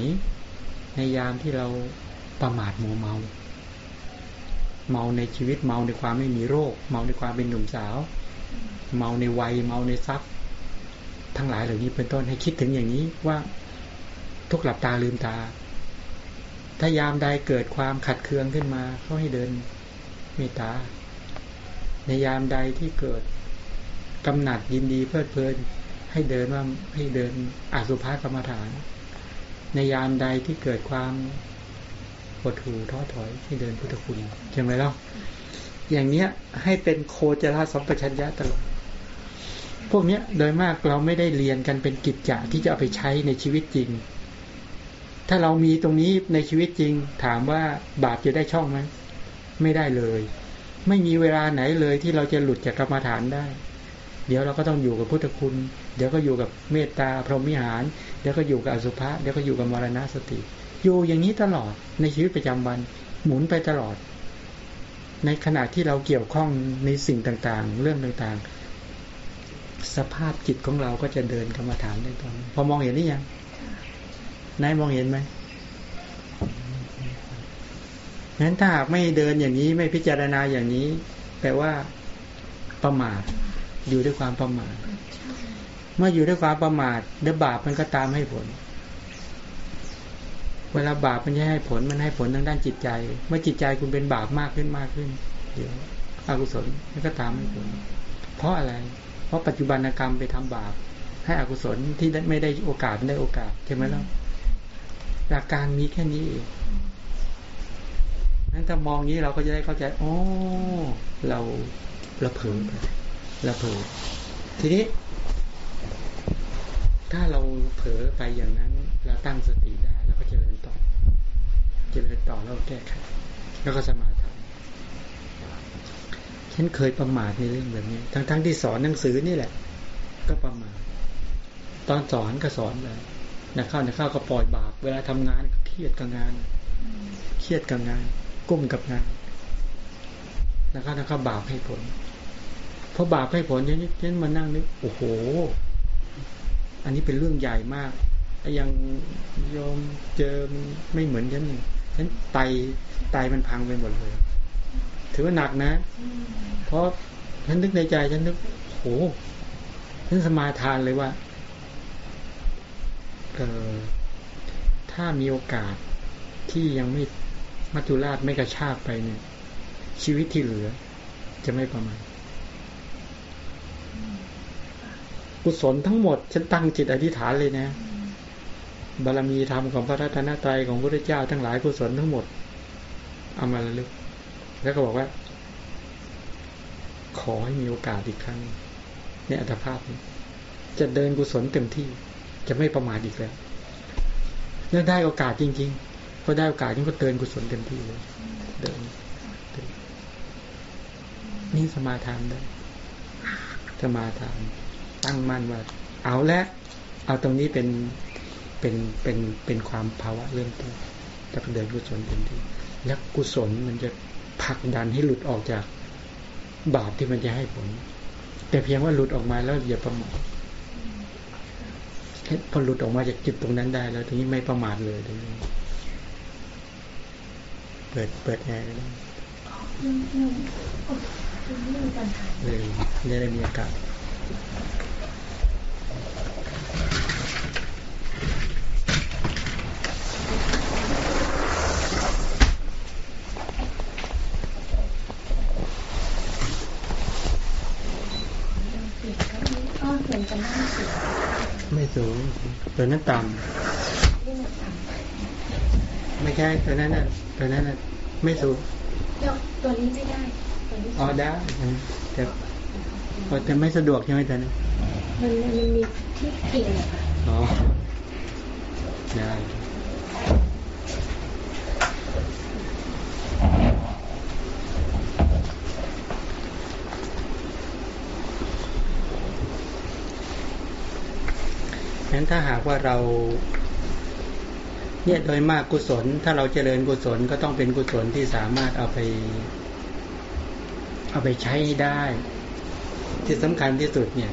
ในยามที่เราประมาทมัวเมา เมาในชีวิตเมาในความไม่มีโรค เมาในความเป็นหนุ่มสาว เมาในวัย เมาในทรัพย์ ทั้งหลายเหล่านี้เป็นต้นให้คิดถึงอย่างนี้ว่าทุกหลับตาลืมตา ถ้ายามใดเกิดความขัดเคืองขึ้นมาเขาให้เดินเมตตาในยามใดที่เกิด กำหนัดยินดีเพลิดเพลิน ให้เดินว่าให้เดินอสุภากรรมฐาน ในยามใดที่เกิดความปวดหูท้อถอยให้เดินพุทธคุณใช่ไหมล่ะอย่างเนี้ย ให้เป็นโคจรสัมปชัญญะตลอดพวกเนี้ยโดยมากเราไม่ได้เรียนกันเป็นกิจจะที่จะเอาไปใช้ในชีวิตจริง ถ้าเรามีตรงนี้ในชีวิตจริง ถามว่าบาปจะได้ช่องไหมไม่ได้เลย ไม่มีเวลาไหนเลยที่เราจะหลุดจากกรรมฐานได้ เดี๋ยวเราก็ต้องอยู่กับพุทธคุณ เดี๋ยวก็อยู่กับเมตตาพรหมิหาร เดี๋ยวก็อยู่กับอสุภะเดี๋ยวก็อยู่กับมรณะสติ อยู่อย่างนี้ตลอดในชีวิตประจำวัน หมุนไปตลอด ในขณะที่เราเกี่ยวข้องในสิ่งต่างๆ เรื่องต่างๆ สภาพจิตของเราก็จะเดินกรรมฐานได้ตอนพอมองเห็นหรือยังนายมองเห็นไหมนั้นถ้าหากไม่เดินอย่างนี้ไม่พิจารณาอย่างนี้แปลว่าประมาท อยู่ด้วยความประมาทเมื่ออยู่ด้วยความประมาทเดี๋ยวบาปมันก็ตามให้ผล เวลาบาปมันจะให้ผลมันให้ผลทางด้านจิตใจ เมื่อจิตใจคุณเป็นบาปมากขึ้นมากขึ้น เดี๋ยวอกุศลมันก็ตามให้ผล เพราะอะไร เพราะปัจจุบันกรรมไปทำบาป ให้อกุศลที่ไม่ได้โอกาสได้โอกาสใช่ไหมล่ะหลักการมีแค่นี้เองนั้นถ้ามองนี้เราก็จะได้เข้าใจ โอ้ เราเราเผลอไป เราเผลอทีนี้ ถ้าเราเผลอไปอย่างนั้น เราตั้งสติได้เราก็เจริญต่อ เจริญต่อแล้วแก้ไขแล้วก็สมาธิฉันเคยประมาทในเรื่องแบบนี้ ทั้งๆทที่สอนหนังสือนี่แหละ ก็ประมาทตอนสอนก็สอนเลยนะข้าวนะข้าวก็ปล่อยบาปเวลาทำงานเครียดกับงาน เครียดกับงาน กุ้มกับงานนะครับนะครับบาปให้ผล พราะบาปให้ผลฉันฉันมานั่งนึกโอ้โห อันนี้เป็นเรื่องใหญ่มากยังยอมเจอไม่เหมือนฉันฉันไตไตมันพังไปหมดเลย ถือว่าหนักนะ เพราะฉันนึกในใจฉันนึกโอ้ฉันสมาทานเลยว่าเออถ้ามีโอกาสที่ยังไม่มัจจุราชไม่กระชากไปเนี่ย ชีวิตที่เหลือ จะไม่ประมาณ กุศลทั้งหมด ฉันตั้งจิตอธิษฐานเลยนะ บารมีธรรมของพระรัตนตรัยของพระเจ้าทั้งหลายกุศลทั้งหมด เอามาระลึก แล้วก็บอกว่า ขอให้มีโอกาสอีกครั้งในอัตภาพนี้จะเดินกุศลเต็มที่ จะไม่ประมาทอีกแล้วเนื่องได้โอกาสจริง ๆ พอได้โอกาสนี่ก็เตือนกุศลเต็มที่เลยเดินนี่สมาทานได้สมาทาน ตั้งมั่นว่าเอาและ เอาตรงนี้เป็นเป็นเป็นเป็นความภาวะเริ่มต้นจะเดินกุศลเต็มที่แล้วกุศลมันจะผลักดันให้หลุดออกจากบาปที่มันจะให้ผล แต่เพียงว่าหลุดออกมาแล้วอย่าประมาทพอหลุดออกมาจากจิตตรงนั้นได้ แล้วทีนี้ไม่ประมาทเลยตรงนี้ปิดเปิดแอร์ยังยังยังไม่มีปัญหาเลยจะได้มีอากาศ เสียงก็มีอ้อเสียงจะไม่เสียง ไม่สูง ตัวนั้นต่ที่มันต่ำำไม่ใช่ตัวนั้นน่ะตัวนั้นน่ะไม่สูงเดี๋ยวตัวนี้ไม่ได้ตัวนี้อ๋อได้แต่อ๋อแต่ไม่สะดวกใช่ไหมตัวนั้นมันมันมีที่พิงอะค่ะอ๋อได้ งั้นถ้าหากว่าเราเนี่ยโดยมากกุศล ถ้าเราเจริญกุศลก็ต้องเป็นกุศลที่สามารถเอาไป เอาไปใช้ได้ ที่สำคัญที่สุดเนี่ย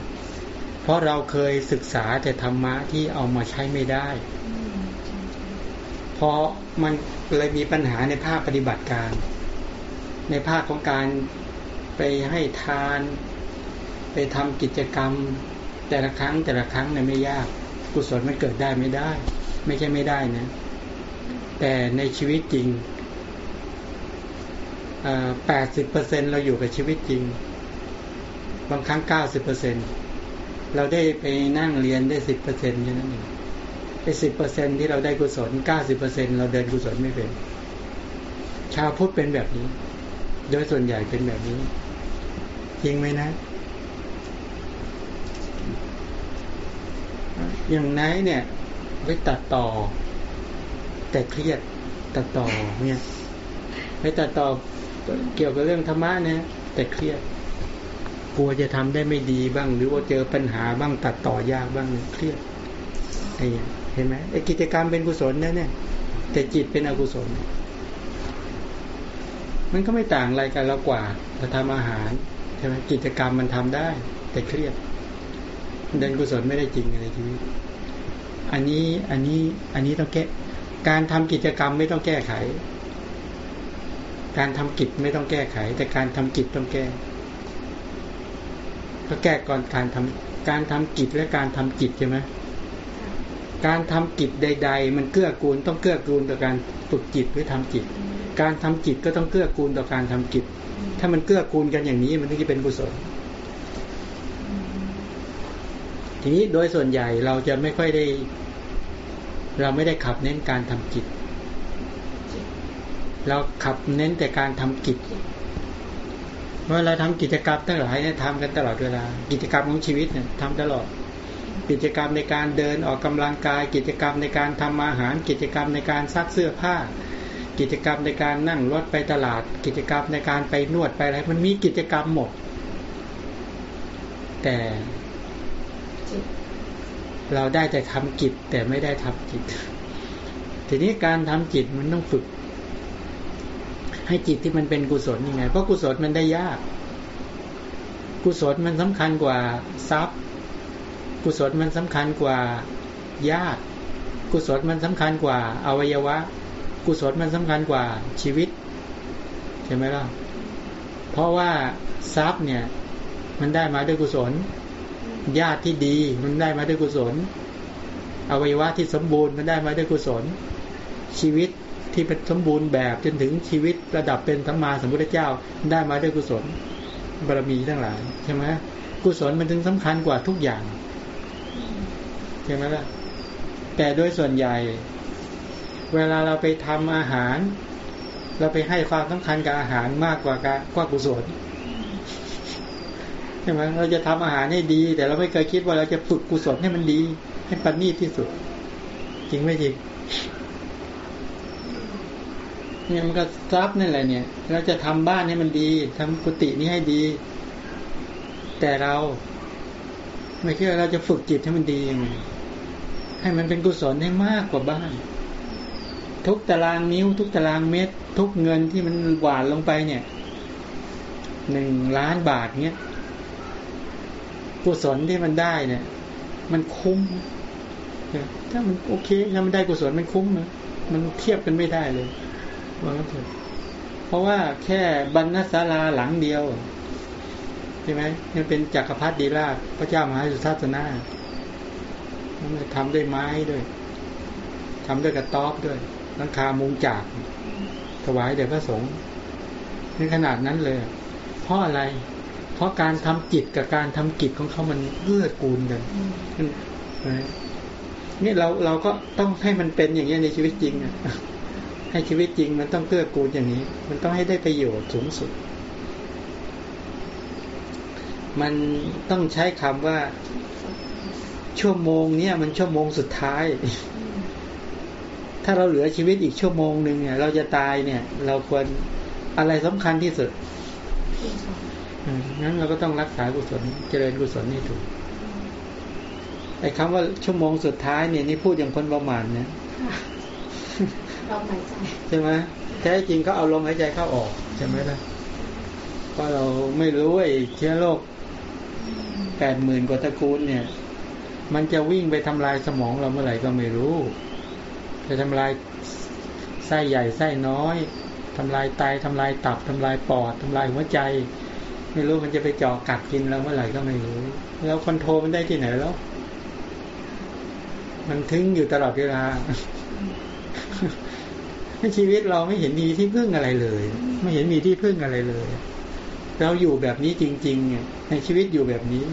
เพราะเราเคยศึกษาแต่ธรรมะที่เอามาใช้ไม่ได้ เพราะมันเลยมีปัญหาในภาคปฏิบัติการ ในภาคของการไปให้ทาน ไปทำกิจกรรม แต่ละครั้งแต่ละครั้งเนี่ยไม่ยาก กุศลมันเกิดได้ไม่ได้ ไม่ใช่ไม่ได้นะ แต่ในชีวิตจริงแปดสิบเปอร์เซ็นเราอยู่กับชีวิตจริง บางครั้งเก้าสิบเปอร์เซ็นเราได้ไปนั่งเรียนได้สิบเปอร์เซ็นต์แค่นั้นเองไอ้สิบเปอร์เซ็นที่เราได้กุศลเก้าสิบเปอร์เซ็นเราเดินกุศลไม่เป็น ชาวพุทธเป็นแบบนี้ โดยส่วนใหญ่เป็นแบบนี้ จริงไหมนะ อย่างไหนเนี่ยไปตัดต่อ แต่เครียดตัดต่อเนี่ยไปตัดต่อเกี่ยวกับเรื่องธรรมะเนี่ยแต่เครียดกลัวจะทำได้ไม่ดีบ้าง หรือว่าเจอปัญหาบ้างตัดต่อยากบ้างเครียดไอ้เห็นไหมไอ้กิจกรรมเป็นกุศลนะเนี่ย แต่จิตเป็นอกุศล มันก็ไม่ต่างอะไรกันเรากว่าเราทำอาหารใช่ไหมกิจกรรมมันทำได้ แต่เครียด เดินกุศลไม่ได้จริงในชีวิตอันนี้อันนี้อันนี้ต้องแก้การทำกิจกรรมไม่ต้องแก้ไข การทำกิจไม่ต้องแก้ไข แต่การทำกิจต้องแก้ก็แก้ก่อนการทำการทำกิจและการทำจิตใช่ไหมการทำกิจใด ๆ มันเกื้อกูลต้องเกื้อกูลต่อการฝึกจิตหรือทำจิต การทำจิตก็ต้องเกื้อกูลต่อการทำกิจ ถ้ามันเกื้อกูลกันอย่างนี้มันถึงจะเป็นกุศล ทีนี้โดยส่วนใหญ่เราจะไม่ค่อยได้ เราไม่ได้ขับเน้นการทำกิจ เราขับเน้นแต่การทำกิจเมื่อเราทำกิจกรรมทั้งหลายเนี่ยทำกันตลอดเวลา กิจกรรมของชีวิตเนี่ยทำตลอด กิจกรรมในการเดินออกกำลังกาย กิจกรรมในการทำอาหาร กิจกรรมในการซักเสื้อผ้า กิจกรรมในการนั่งรถไปตลาด กิจกรรมในการไปนวดไปอะไรมันมีกิจกรรมหมด แต่ เราได้แต่ทำกิจแต่ไม่ได้ทำจิต ทีนี้การทำจิตมันต้องฝึก ให้จิตที่มันเป็นกุศลยังไง เพราะกุศลมันได้ยาก กุศลมันสำคัญกว่าทรัพย์ กุศลมันสำคัญกว่าญาติ กุศลมันสำคัญกว่าอวัยวะ กุศลมันสำคัญกว่าชีวิตใช่ไหมล่ะเพราะว่าทรัพย์เนี่ย มันได้มาด้วยกุศล ญาติที่ดีมันได้มาด้วยกุศล อวัยวะที่สมบูรณ์มันได้มาด้วยกุศล ชีวิตที่เป็นสมบูรณ์แบบจนถึงชีวิตระดับเป็นธรรมาสัมพุทธเจ้าได้มาด้วยกุศลบารมีทั้งหลายใช่ไหมกุศลมันถึงสำคัญกว่าทุกอย่างใช่ไหมล่ะแต่โดยส่วนใหญ่ เวลาเราไปทำอาหาร เราไปให้ความสำคัญกับอาหารมากกว่าการกว่ากุศล ใช่ไหมเราจะทำอาหารให้ดี แต่เราไม่เคยคิดว่าเราจะฝึกกุศลให้มันดี ให้ปณีตที่สุด จริงไหมจริงเนี่ยมันก็ทรัพย์นั่นแหละเนี่ย เราจะทำบ้านให้มันดีทำกุฏินี้ให้ดี แต่เราไม่คิดว่าเราจะฝึกจิตให้มันดียังไงให้มันเป็นกุศลให้มากกว่าบ้าน ทุกตารางนิ้ว ทุกตารางเมตร ทุกเงินที่มันหวานลงไปเนี่ยหนึ่งล้านบาทเนี้ย กุศลที่มันได้เนี่ย มันคุ้มถ้ามันโอเคถ้ามันได้กุศลมันคุ้มนะมันเทียบกันไม่ได้เลยว่างั้นเถอะราะว่าแค่บรรณศาลาหลังเดียวใช่ไหมยังเป็นจักรพรรดิราชพระเจ้ามหาสุทัศนาทำด้วยไม้ด้วยทำด้วยกระต๊อบด้วยหลังคามุงจาก ถวายแด่พระสงฆ์ในขนาดนั้นเลยเพราะอะไร เพราะการทำจิตกับการทำกิจของเขามันเลือดกูลกันนี่เราเราก็ต้องให้มันเป็นอย่างนี้ในชีวิตจริงอะให้ชีวิตจริงมันต้องเกื้อกูลอย่างนี้ มันต้องให้ได้ประโยชน์สูงสุด มันต้องใช้คำว่า ชั่วโมงเนี้ยมันชั่วโมงสุดท้าย ถ้าเราเหลือชีวิตอีกชั่วโมงหนึ่งเนี่ย เราจะตายเนี่ย เราควรอะไรสำคัญที่สุด งั้นเราก็ต้องรักษากุศลเจริญกุศลนี่ถูกไอ้คำว่าชั่วโมงสุดท้ายเนี่ยนี่พูดอย่างคนประมาณเนี่ยลมหายใจใช่ไหมแท้จริงเขาเอาลมหายใจเข้าออกใช่ไหมล่ะเพราะเราไม่รู้ไอ้เชื้อโรคแปดหมื่นกว่าตระกูลเนี่ย มันจะวิ่งไปทำลายสมองเราเมื่อไหร่ก็ไม่รู้ จะทำลายไส้ใหญ่ไส้น้อยทำลายไตทำลายตับทำลายปอดทำลายหัวใจ ไม่รู้มันจะไปเจาะกัดกินเราเมื่อไหร่ก็ไม่รู้ แล้วคอนโทรลมันได้ที่ไหนแล้ว มันทึงอยู่ตลอดเวลาชีวิตเราไม่เห็นมีที่พึ่งอะไรเลย ไม่เห็นมีที่พึ่งอะไรเลย เราอยู่แบบนี้จริงๆเนี่ยในชีวิตอยู่แบบนี้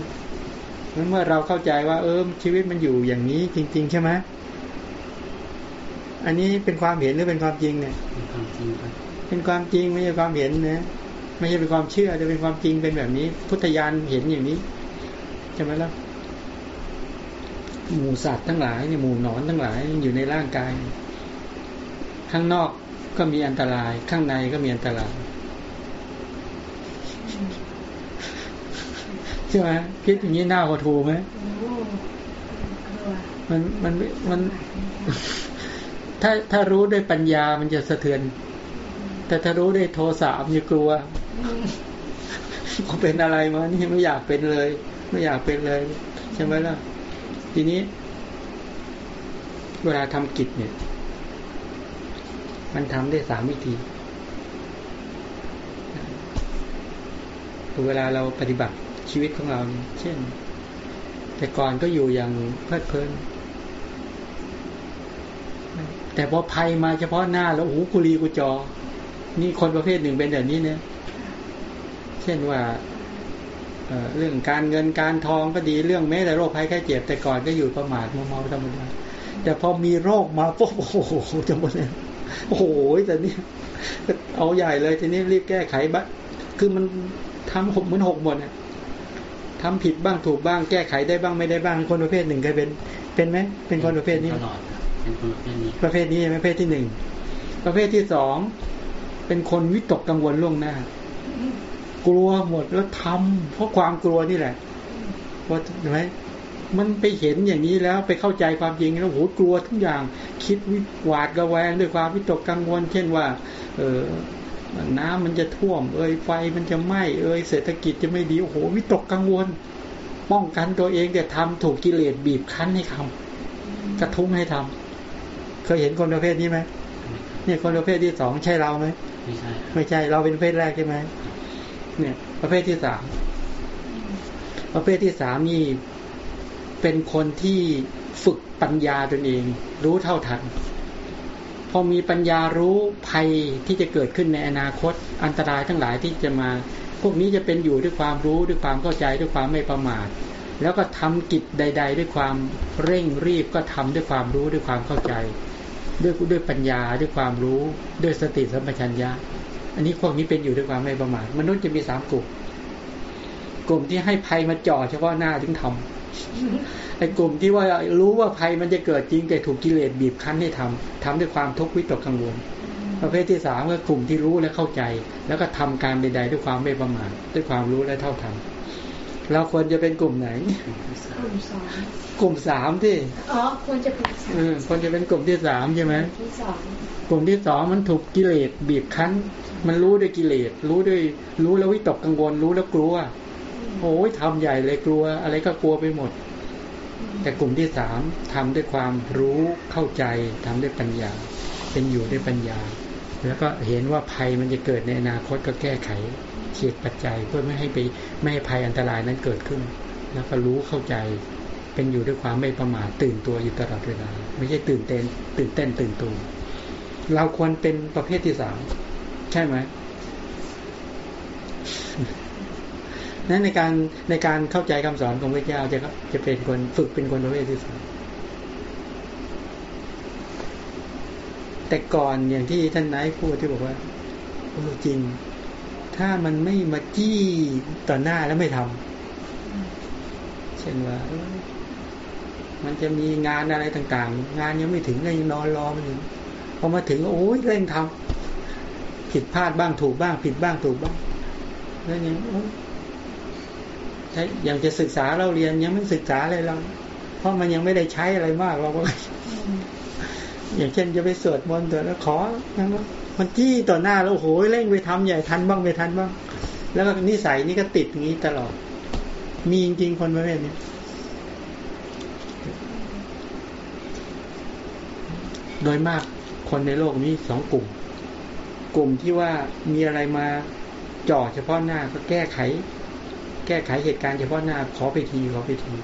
เมื่อเราเข้าใจว่า เออชีวิตมันอยู่อย่างนี้จริง ๆ ใช่ไหมอันนี้เป็นความเห็นหรือเป็นความจริงเนี่ย เป็นความจริงครับเป็นความจริงไม่ใช่ความเห็นนะ ไม่ใช่เป็นความเชื่อจะเป็นความจริงเป็นแบบนี้ พุทธญาณเห็นอย่างนี้ใช่ไหมล่ะหมู่สัตว์ทั้งหลายเนี่ยหมูหนอนทั้งหลายอยู่ในร่างกาย ข้างนอกก็มีอันตราย ข้างในก็มีอันตรายใช่ไหมคิดอย่างนี้หน้าหดหูไหมมันมันมันถ้าถ้ารู้ด้วยปัญญามันจะสะเทือน แต่ถ้ารู้ด้วยโทสะมันจะกลัว เขาเป็นอะไรมานี่ไม่อยากเป็นเลย ไม่อยากเป็นเลย ใช่ไหมล่ะ ทีนี้ เวลาทำกิจเนี่ย มันทำได้สามวิธีเวลาเราปฏิบัติชีวิตของเรา เช่น แต่ก่อนก็อยู่อย่างเพลิดเพลิน แต่พอภัยมาเฉพาะหน้าแล้วโอ้โหกุลีกุจอ นี่คนประเภทหนึ่งเป็นแบบนี้เนี่ย เช่นว่าเรื่องการเงินการทองก็ดีเรื่องแม้แต่โรคภัยแค่เจ็บแต่ก่อนก็อยู่ประมาทเมาธรรมดาแต่พอมีโรคมาปุ๊บโอ้โหจะหมดเลยโอ้โหแต่นี่เอาใหญ่เลยทีนี้รีบแก้ไขบ้าคือมันทำหกเหมือนหกหมดเนี่ยทำผิดบ้างถูกบ้างแก้ไขได้บ้างไม่ได้บ้างคนประเภทหนึ่งเคยเป็นเป็นไหมเป็นคนประเภทนี้ตลอดเป็นคนประเภทนี้ประเภทนี้ประเภทที่หนึ่งประเภทที่สองเป็นคนวิตกกังวลล่วงหน้า กลัวหมดแล้วทำเพราะความกลัวนี่แหละว่าเห็นไหมมันไปเห็นอย่างนี้แล้วไปเข้าใจความจริงแล้วโหกลัวทุกอย่าง คิดวิหวาดกระแวงด้วยความวิตกกังวล เช่นว่า เออน้ำมันจะท่วม เอ้ยไฟมันจะไหม้เอ้ยเศรษฐกิจจะไม่ดีโอ้โหวิตกกังวล ป้องกันตัวเองแต่ทำถูกกิเลสบีบคั้นให้ทำกระทุ้งให้ทำเคยเห็นคนประเภทนี้ไหมเนี่ยคนประเภทที่สองใช่เราไหมไม่ใช่ไม่ใช่เราเป็นประเภทแรกใช่ไหม เนี่ย ประเภทที่สามประเภทที่สามนี่เป็นคนที่ฝึกปัญญาตนเอง รู้เท่าทัน พอมีปัญญารู้ภัยที่จะเกิดขึ้นในอนาคต อันตรายทั้งหลายที่จะมา พวกนี้จะเป็นอยู่ด้วยความรู้ด้วยความเข้าใจด้วยความไม่ประมาทแล้วก็ทำกิจใด ๆ ด้วยความเร่งรีบก็ทำด้วยความรู้ด้วยความเข้าใจ ด้วยด้วยปัญญาด้วยความรู้ด้วยสติสัมปชัญญะ อันนี้พวกนี้เป็นอยู่ด้วยความไม่ประมาทมนุษย์จะมีสามกลุ่ม กลุ่มที่ให้ภัยมาจ่อเฉพาะหน้าถึงทำไอ้กลุ่มที่ว่ารู้ว่าภัยมันจะเกิดจริงแต่ถูกกิเลสบีบคั้นให้ทำทำด้วยความทุกข์วิตกกังวล ประเภทที่สามก็กลุ่มที่รู้และเข้าใจ แล้วก็ทำการใดๆด้วยความไม่ประมาทด้วยความรู้และเท่าทัน เราควรจะเป็นกลุ่มไหน กลุ่มสองกลุ่มสามที่อ๋อควรจะเป็นสามควรจะเป็นกลุ่มที่สามใช่ไหมที่สองกลุ่มที่สองมันถูกกิเลสบีบคั้น มันรู้ด้วยกิเลสรู้ด้วย รู้แล้ววิตกกังวล รู้แล้วกลัวโอ้ยทำใหญ่เลยกลัว อะไรก็กลัวไปหมด แต่กลุ่มที่สามทำด้วยความรู้เข้าใจทำด้วยปัญญา เป็นอยู่ด้วยปัญญา แล้วก็เห็นว่าภัยมันจะเกิดในอนาคตก็แก้ไข เฉียดปัจจัยเพื่อไม่ให้ไปไม่ให้ภัยอันตรายนั้นเกิดขึ้น แล้วก็รู้เข้าใจเป็นอยู่ด้วยความไม่ประมาทตื่นตัวอยู่ตลอดเวลา ไม่ใช่ตื่นเต้น ตื่นเต้นตื่นตัวเราควรเป็นประเภทที่สามใช่ไหมนั้นในการในการเข้าใจคำสอนของพระเจ้าจะจะเป็นคนฝึกเป็นคนประเภทที่สามแต่ก่อนอย่างที่ท่านนายพูดที่บอกว่าโอ้จริง ถ้ามันไม่มาจี้ต่อหน้าแล้วไม่ทำเช่นว่า มันจะมีงานอะไรต่างๆ งานยังไม่ถึงก็ยังนอนรอมันอยู่พอมาถึงโอ้ยเร่งทำผิดพลาดบ้างถูกบ้าง ผิดบ้างถูกบ้างแล้วยังถ้ายังจะศึกษาเราเรียนยังไม่ศึกษาเลยเรา เพราะมันยังไม่ได้ใช้อะไรมากเราก็อย่างเช่นจะไปสวดมนต์ตัวแล้วขอ มันจี้ต่อหน้าแล้วโหยเร่งไปทำใหญ่ทันบ้างไม่ทันบ้าง แล้วก็นิสัยนี่ก็ติดอย่างนี้ตลอด มีจริงๆคนประเภทนี้โดยมากคนในโลกนี้สองกลุ่ม กลุ่มที่ว่ามีอะไรมาจ่อเฉพาะหน้าก็แก้ไข แก้ไขเหตุการณ์เฉพาะหน้าขอไปทีขอไปที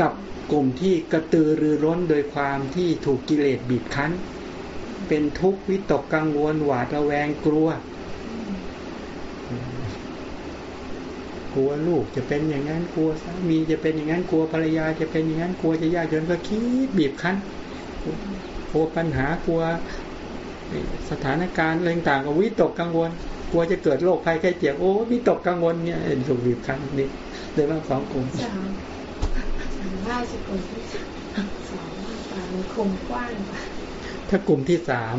กับกลุ่มที่กระตือรือร้นโดยความที่ถูกกิเลสบีบคั้น เป็นทุกข์วิตกกังวลหวาดระแวงกลัว กลัวลูกจะเป็นอย่างนั้นกลัวสามีจะเป็นอย่างนั้นกลัวภรรยาจะเป็นอย่างนั้นกลัวจะยากจนก็คิดบีบคั้นกลัวปัญหากลัวสถานการณ์อะไรต่างก็วิตกกังวล กลัวจะเกิดโรคภัยแค่เจ็บโอ้วิตกกังวลเนี่ยถูกบีบคั้นนี่เลยว่าสองกลุ่มสามราชกลุ่มที่สองป่ามันคงกว้างกว่า ถ้ากลุ่มที่สาม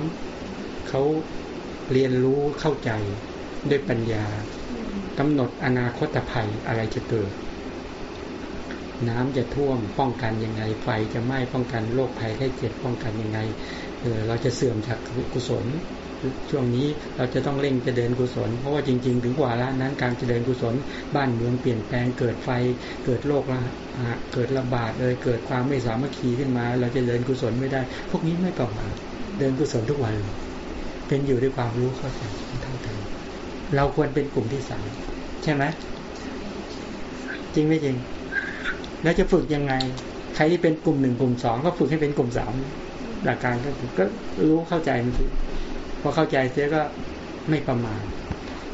เขาเรียนรู้เข้าใจด้วยปัญญากำหนดอนาคตภัยอะไรจะเกิด น้ำจะท่วมป้องกันยังไง ไฟจะไหม้ป้องกันโรคภัยไข้เจ็บป้องกันยังไงเออเราจะเสื่อมจากกุศล ช่วงนี้เราจะต้องเร่งจะเดินกุศล เพราะว่าจริง ๆ ถึงกว่าละนั้นการจะเดินกุศล บ้านเมืองเปลี่ยนแปลงเกิดไฟ เกิดโรคละเกิดระบาดเลยเกิดความไม่สามัคคีขึ้นมา เราจะเดินกุศลไม่ได้ พวกนี้ไม่ประมาทเดินกุศลทุกวัน เป็นอยู่ด้วยความรู้เข้าใจเท่าทันเราควรเป็นกลุ่มที่สามใช่ไหมจริงไม่จริง แล้วจะฝึกยังไง ใครที่เป็นกลุ่มหนึ่งกลุ่มสองก็ฝึกให้เป็นกลุ่มสามหลักการก็คือก็รู้เข้าใจมันคือ พอเข้าใจเสียก็ไม่ประมาณ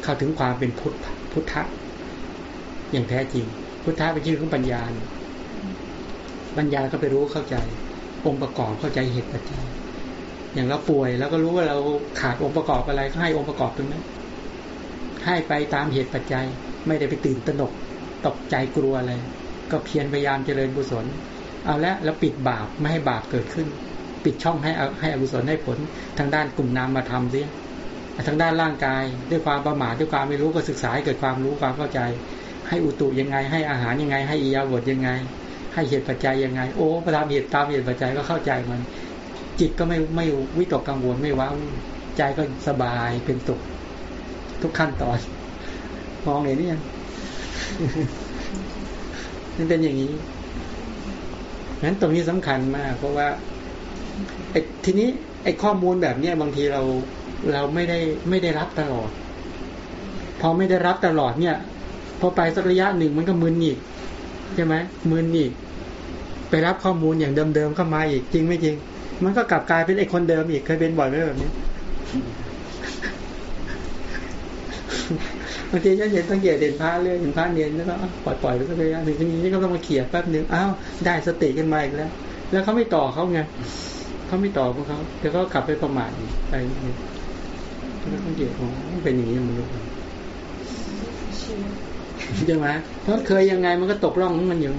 เข้าถึงความเป็นพุทธพุทธะอย่างแท้จริง พุทธะเป็นชื่อของปัญญาปัญญาก็ไปรู้เข้าใจ องค์ประกอบเข้าใจเหตุปัจจัยอย่างเราป่วยแล้วก็รู้ว่าเราขาดองค์ประกอบอะไรก็ให้องค์ประกอบตรงนั้นให้ไปตามเหตุปัจจัย ไม่ได้ไปตื่นตระหนกตกใจกลัวอะไรก็เพียรพยายามเจริญกุศล เอาละแล้วปิดบาปไม่ให้บาปเกิดขึ้น ปิดช่องให้ให้อกุศลให้ผลทางด้านกลุ่มนามมาทำซิทางด้านร่างกาย ด้วยความประมาทด้วยความไม่รู้ก็ศึกษาให้เกิดความรู้ความเข้าใจ ให้อุตุยังไง ให้อาหารยังไง ให้อียาบทยังไง ให้เหตุปัจจัยยังไง โอ้ประทามเหตุตามเหตุปัจจัยก็เข้าใจมัน จิตก็ไม่ไม่วิตกกังวลไม่ว้าใจก็สบายเป็นสุขทุกขั้นตอนมองเห็นนี่ยังมันเป็นอย่างนี้นั้นตรงนี้สำคัญมาก เพราะว่า ทีนี้ไอ้ข้อมูลแบบเนี้ยบางทีเราเราไม่ได้ไม่ได้รับตลอด พอไม่ได้รับตลอดเนี่ย พอไปสักระยะหนึ่งมันก็มึนอีกใช่ไหมมึนอีก ไปรับข้อมูลอย่างเดิมๆเข้ามาอีกจริงไม่จริง มันก็กลับกลายเป็นไอ้คนเดิมอีกเคยเป็นบ่อยไหมแบบนี้บางทีฉันเห็นสังเกตเห็นพระเรื่องเห็นพระเนียนแล้วก็ปล่อยปล่อยไปสักระยะหนึ่งทีนี้ก็ต้องมาเขี่ยแป๊บหนึ่งอ้าวได้สติกันมาอีกแล้ว แล้วเขาไม่ต่อเขาไง เขาไม่ต่อพวกเขาเดี๋ยวก็กลับไปประมาทไปแล้วสังเกตของเป็นอย่างนี้มันรู้ใช่ไหมเพราะเคยยังไงมันก็ตกล่องของมันอยู่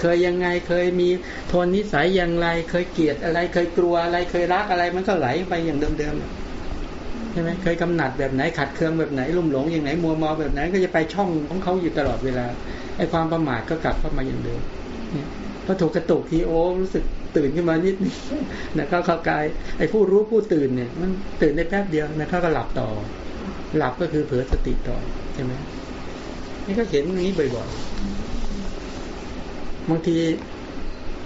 เคยยังไงเคยมีทนนิสัยอย่างไร เคยเกลียดอะไร เคยกลัวอะไร เคยรักอะไร มันก็ไหลไปอย่างเดิมๆใช่ไหมเคยกำหนัดแบบไหนขัดเคืองแบบไหนลุ่มหลงอย่างไหนมัวเมาแบบไหนก็จะไปช่องของเขาอยู่ตลอดเวลาไอ้ความประมาทก็กลับเข้ามาอย่างเดิมเนี่ยพอถูกกระตุกทีโอรู้สึก ตื่นขึ้นมานิดนึงนะก็เข้ากายไอ้ผู้รู้ผู้ตื่นเนี่ย มันตื่นได้แป๊บเดียวนะเขาก็หลับต่อ หลับก็คือเผลอสติต่อใช่ไหมนี่ก็เห็นอย่างนี้บ่อยๆบางที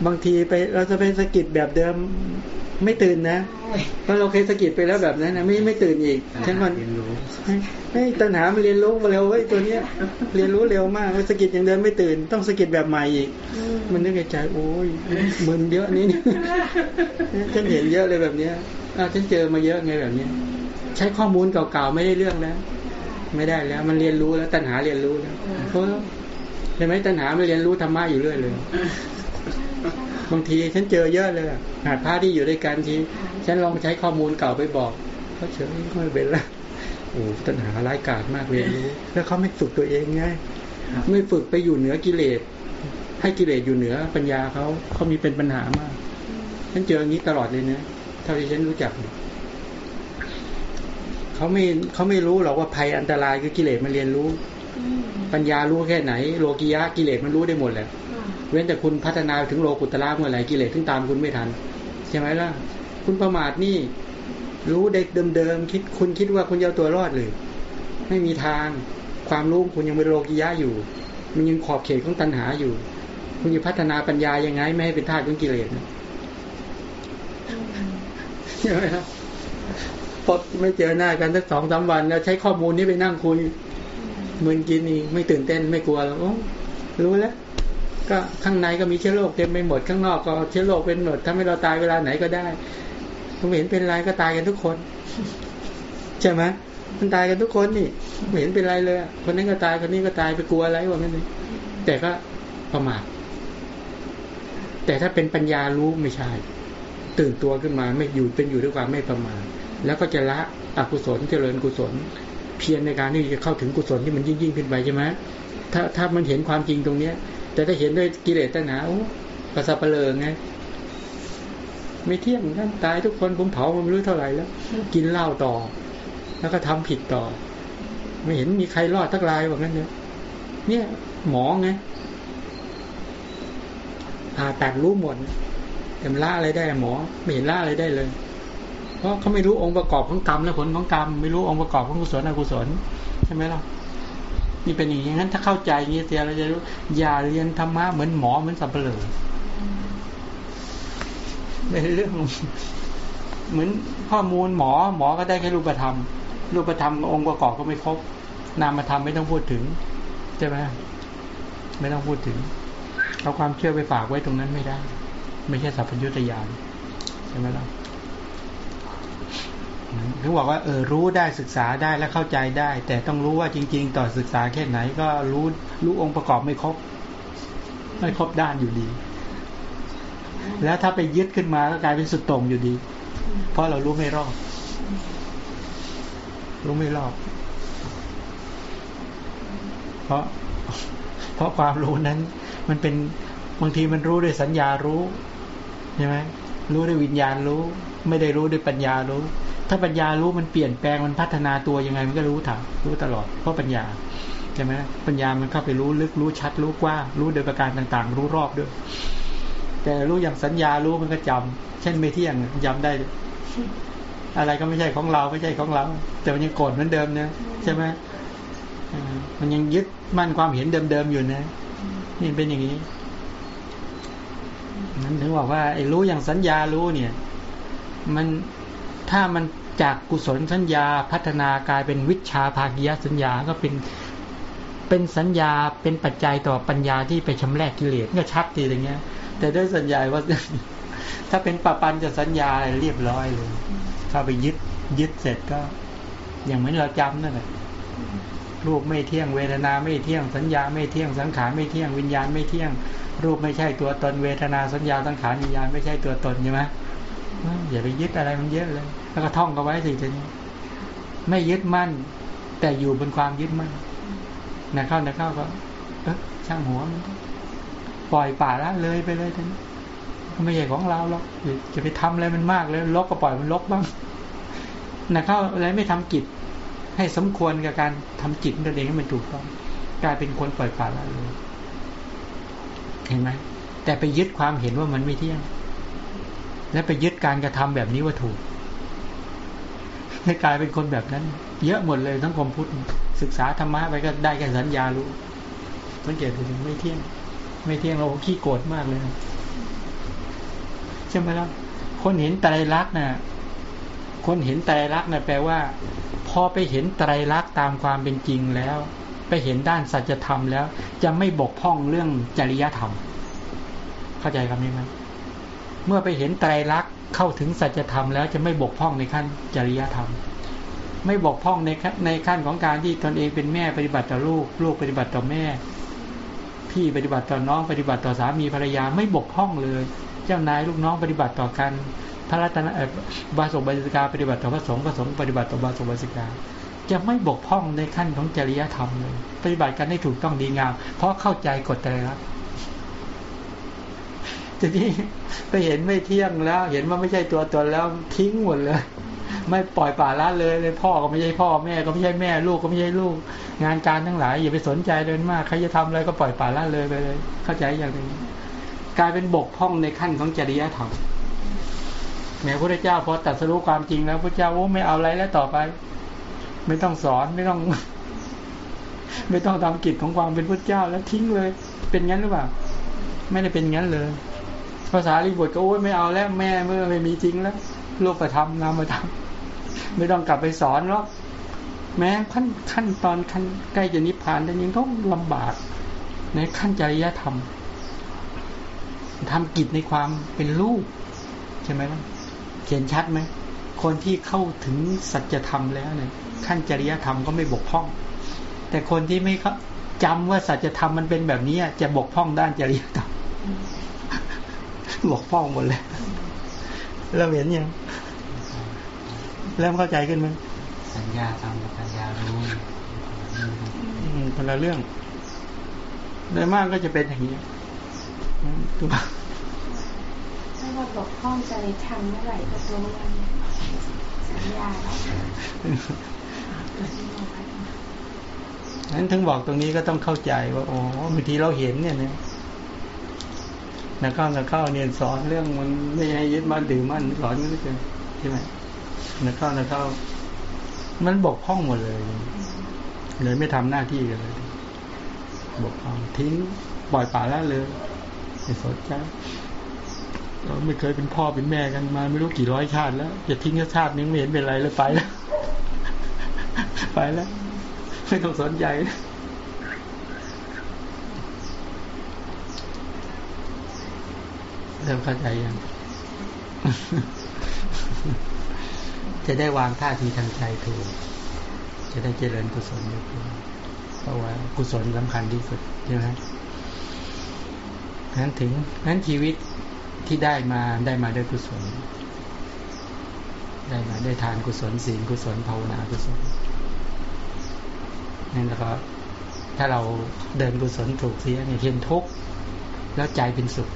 บางทีไปเราจะไปสกิดแบบเดิมไม่ตื่นนะเพราะเราเคยสะกิดไปแล้วแบบนั้นนะไม่ไม่ตื่นอีกฉันมันเรียนรู้ให้ตัณหามันเรียนรู้เร็วไว้ยตัวเนี้ย เรียนรู้เร็วมากสะกิดอย่างเดินไม่ตื่น ต้องสะกิดแบบใหม่อีก มันนึกในใจโอ้ยมึนเยอะนี่ฉันเห็นเยอะเลยแบบเนี้ยอ้าวฉันเจอมาเยอะไงแบบเนี้ย ใช้ข้อมูลเก่าๆไม่ได้เรื่องแล้วไม่ได้แล้ว มันเรียนรู้แล้วตัณหาเรียนรู้แล้วเพราะใช่ไหมตัณหามันเรียนรู้ธรรมะอยู่เรื่อยเลย บางทีฉันเจอเยอะเลยหาพระที่อยู่ด้วยกันทีฉันลองใช้ข้อมูลเก่าไปบอกเขาเฉยไม่เป็นละโอ้ตัณหาร้ายกาจมากเรียนรู้แล้วเขาไม่ฝึกตัวเองไงไม่ฝึกไปอยู่เหนือกิเลส ให้กิเลสอยู่เหนือปัญญาเขาเขามีเป็นปัญหามากฉันเจออย่างนี้ตลอดเลยนะเท่าที่ฉันรู้จักเขาไม่เขาไม่รู้หรอกว่าภัยอันตรายคือกิเลสมันเรียนรู้ ปัญญารู้แค่ไหน โลกิยะกิเลสมันรู้ได้หมดแหละเว้นแต่คุณพัฒนาถึงโลกุตละเมื่อไหร่กิเลสถึงตามคุณไม่ทัน ใช่ไหมล่ะ คุณประมาทนี่ รู้เด็กเดิมๆคิดคุณคิดว่าคุณจะเอาตัวรอดเลย ไม่มีทาง ความรู้คุณยังเป็นโลกิยะอยู่ มันยังขอบเขตของตัณหาอยู่ คุณจะพัฒนาปัญญายังไง ไม่ให้เป็นทาสของกิเลสนะใช่ไหมครับพอไม่เจอหน้ากันสักสองสามวันแล้วใช้ข้อมูลนี้ไปนั่งคุย มึนกินนี่ไม่ตื่นเต้นไม่กลัวแล้วโอ้รู้แล้ว ก็ข้างในก็มีเชื้อโรคเต็มไปหมดข้างนอกก็เชื้อโรคเป็นหมดถ้าไม่เราตายเวลาไหนก็ได้ผมเห็นเป็นไรก็ตายกันทุกคน ใช่ไหมมันตายกันทุกคนนี่ไม่เห็นเป็นไรเลย คนนั้นก็ตายคนนี้ก็ตายไปกลัวอะไรวะงั้นเลยแต่ก็ประมาทแต่ถ้าเป็นปัญญารู้ไม่ใช่ ตื่นตัวขึ้นมาไม่อยู่เป็นอยู่ด้วยความไม่ประมาทแล้วก็จะละอกุศลเจริญกุศล เพียรในการที่จะเข้าถึงกุศลที่มันยิ่งยิ่งขึ้นไปใช่ไหมถ้าถ้ามันเห็นความจริงตรงเนี้ย แต่ถ้าเห็นด้วยกิเลสตัณหาโอ้กระเปลืองไงไม่เที่ยงท่านตายทุกคนผมเผามันไม่รู้เท่าไหร่แล้ว กินเหล้าต่อ แล้วก็ทำผิดต่อ ไม่เห็นมีใครรอดทักรายว่างั้นเนี่ยเนี่ย หมอไงผ่าตัดรู้หมดแต่มันละอะไรได้หมอ ไม่เห็นละอะไรได้เลย เพราะเขาไม่รู้องค์ประกอบของกรรมและผลของกรรม ไม่รู้องค์ประกอบของกุศลอกุศลใช่ไหมล่ะนี่เป็นอย่างนี้งั้นถ้าเข้าใจอย่างนี้เสียเราจะรู้อย่าเรียนธรรมะเหมือนหมอเหมือนสับเปลือในเรื่อง เหมือนข้อมูลหมอ หมอก็ได้แค่รูปธรรม รูปธรรมองค์ประกอบก็ไม่ครบ นามธรรมไม่ต้องพูดถึงใช่ไหมไม่ต้องพูดถึงเอาความเชื่อไปฝากไว้ตรงนั้นไม่ได้ ไม่ใช่สัพพยุตยานใช่ไหมล่ะ ถึงบอกว่าเออรู้ได้ศึกษาได้และเข้าใจได้ แต่ต้องรู้ว่าจริง ๆ ต่อศึกษาแค่ไหนก็รู้รู้องค์ประกอบไม่ครบ ไม่ครบด้านอยู่ดี แล้วถ้าไปยึดขึ้นมาก็กลายเป็นสุดต่งอยู่ดี เพราะเรารู้ไม่รอบรู้ไม่รอบ เพราะ เพราะความรู้นั้น มันเป็นบางทีมันรู้ด้วยสัญญารู้ใช่ไหม รู้ด้วยวิญญาณรู้ ไม่ได้รู้ด้วยปัญญารู้ ถ้าปัญญารู้มันเปลี่ยนแปลงมันพัฒนาตัวยังไงมันก็รู้ถามรู้ตลอด เพราะปัญญาใช่ไหมปัญญามันเข้าไปรู้ลึกรู้ชัดรู้กว้างรู้โดยประการต่างๆ รู้รอบด้วย แต่รู้อย่างสัญญารู้มันก็จำเช่นไม่เที่ยงจำได้ อะไรก็ไม่ใช่ของเราไม่ใช่ของเรา แต่มันยังโกรธเหมือนเดิมนะใช่ไหมมันยังยึดมั่นความเห็นเดิมๆอยู่นะนี่เป็นอย่างนี้ นั้นถึงบอกว่าไอ้รู้อย่างสัญญารู้เนี่ย มันถ้ามันจากกุศลสัญญาพัฒนากลายเป็นวิชาภากิยสัญญาก็เป็นเป็นสัญญาเป็นปัจจัยต่อปัญญาที่ไปชำแรกกิเลสก็ชัดทีอย่างเงี้ย แต่ด้วยสัญญาว่า ถ้าเป็นปปันจะสัญญาเรียบร้อยเลยเข้าไปยึดยึดเสร็จก็ อย่างเหมือนเราจำนั่นแหละ รูปไม่เที่ยงเวทนาไม่เที่ยงสัญญาไม่เที่ยงสังขารไม่เที่ยงวิญญาณไม่เที่ยง รูปไม่ใช่ตัวตนเวทนาสัญญาสังขารวิญญาณไม่ใช่ตัวตนใช่ไหมอย่าไปยึดอะไรมันเยอะเลย แล้วก็ท่องกันไว้สิทีนี้ไม่ยึดมั่น แต่อยู่บนความยึดมั่นนะเข้านะเข้าก็ เออช่างหัวมันปล่อยป่าละเลยไปเลยทีนี้ไม่ใช่ของเราหรอกจะไปทำอะไรมันมากเลยลกก็ปล่อยมันลกบ้างนะเข้าอะไรไม่ทำกิจ ให้สมควรกับการทำจิตตัวเองให้มันถูกต้อง กลายเป็นคนปล่อยปละละเลยเห็นไหมแต่ไปยึดความเห็นว่ามันไม่เที่ยง และไปยึดการกระทำแบบนี้ว่าถูกให้กลายเป็นคนแบบนั้น เยอะหมดเลยทั้งคมพุทธศึกษาธรรมะไปก็ได้แค่สัญญารู้สังเกตดูไม่เที่ยง ไม่เที่ยงเราขี้โกรธมากเลยใช่ไหมล่ะคนเห็นไตรลักษณ์น่ะ คนเห็นไตรลักษณ์นะแปลว่า พอไปเห็นไตรลักษณ์ตามความเป็นจริงแล้ว ไปเห็นด้านสัจธรรมแล้ว จะไม่บกพร่องเรื่องจริยธรรม เข้าใจคำนี้ไหมเมื่อไปเห็นไตรลักษณ์เข้าถึงสัจธรรมแล้วจะไม่บกพร่องในขั้นจริยธรรม ไม่บกพร่องในในขั้นของการที่ตนเองเป็นแม่ปฏิบัติต่อลูก ลูกปฏิบัติต่อแม่ พี่ปฏิบัติต่อน้องปฏิบัติต่อสามีภรรยาไม่บกพร่องเลย เจ้านายลูกน้องปฏิบัติต่อกัน พระรัตนบาสกบาสิกาปฏิบัติต่อพระสงฆ์พระสงฆ์ปฏิบัติต่อบาสกบาสิกา จะไม่บกพร่องในขั้นของจริยธรรมเลยปฏิบัติกันให้ถูกต้องดีงาม เพราะเข้าใจกฎไตรลักษณ์ทีนี้ไปเห็นไม่เที่ยงแล้ว เห็นว่าไม่ใช่ตัวตนแล้วทิ้งหมดเลย ไม่ปล่อยป่าละเลยเลยพ่อก็ไม่ใช่พ่อแม่ก็ไม่ใช่แม่ลูกก็ไม่ใช่ลูก งานการทั้งหลายอย่าไปสนใจเลยมากใครจะทำอะไรก็ปล่อยป่าละเลยไปเลย เข้าใจอย่างนี้กลายเป็นบกพร่องในขั้นของจริยธรรม แม้พระเจ้าพอตัดสรู้ความจริงแล้วพระเจ้าโอ้ไม่เอาอะไรแล้วต่อไป ไม่ต้องสอนไม่ต้อง ไม่ต้องทำกิจของความเป็นพระเจ้าแล้วทิ้งเลย เป็นงั้นหรือเปล่า ไม่ได้เป็นงั้นเลย ภาษาลิบุตรก็โอ้ยไม่เอาแล้วแม่เมื่อไม่มีจริงแล้วโลกประทำนามประทำไม่ต้องกลับไปสอนหรอกแม้ขั้นขั้นตอนขั้นใกล้จะนิพพานแต่ยังต้องลำบาก ในขั้นจริยธรรมทำกิจในความเป็นลูกใช่ไหมล่ะ เขียนชัดไหมคนที่เข้าถึงสัจธรรมแล้วเนี่ยขั้นจริยธรรมก็ไม่บกพร่อง แต่คนที่ไม่จำว่าสัจธรรมมันเป็นแบบนี้จะบกพร่องด้านจริยธรรมบกพร่องหมดเลยเริ่มเห็นยังเริ่มเข้าใจขึ้นไหมสัญญาทำกับสัญญารู้คนละเรื่องโดยมากก็จะเป็นอย่างนี้ตัว ถ้าว่าบกพร่องใจทำเมื่อไหร่ก็รู้ว่าสัญญานั้นถึงบอกตรงนี้ก็ต้องเข้าใจว่าโอ้บางทีเราเห็นเนี่ยนะนักเข้านักเข้าเนี่ยสอนเรื่องมันไม่ให้ยึดมั่นถือมั่นสอนนไม่เกินใช่ไหมนักเข้านักเข้า มันบกพร่องหมดเลยเลยไม่ทำหน้าที่กันเลย บกพร่องทิ้งปล่อยป่าล้วเลยไม่สนใจ เราไม่เคยเป็นพ่อเป็นแม่กันมา ไม่รู้กี่ร้อยชาติแล้วจะทิ้งชาตินึงไม่เห็นเป็นไรเลยไปแล้วไปแล้วไม่ต้องสนใจเริ่มเข้าใจยังจะได้วางท่าทีทางใจถูก จะได้เจริญกุศลเยอะขึ้นเพราะว่ากุศลสำคัญที่สุดใช่ไหมนั้นถึงนั้นชีวิต ที่ได้มาได้มาด้วยกุศล ได้มาได้ทานกุศลศีลกุศลภาวนากุศลนั่นแล้วก็ถ้าเราเดินกุศลถูกเสียเนี่ยเห็นทุกข์แล้วใจเป็นสุข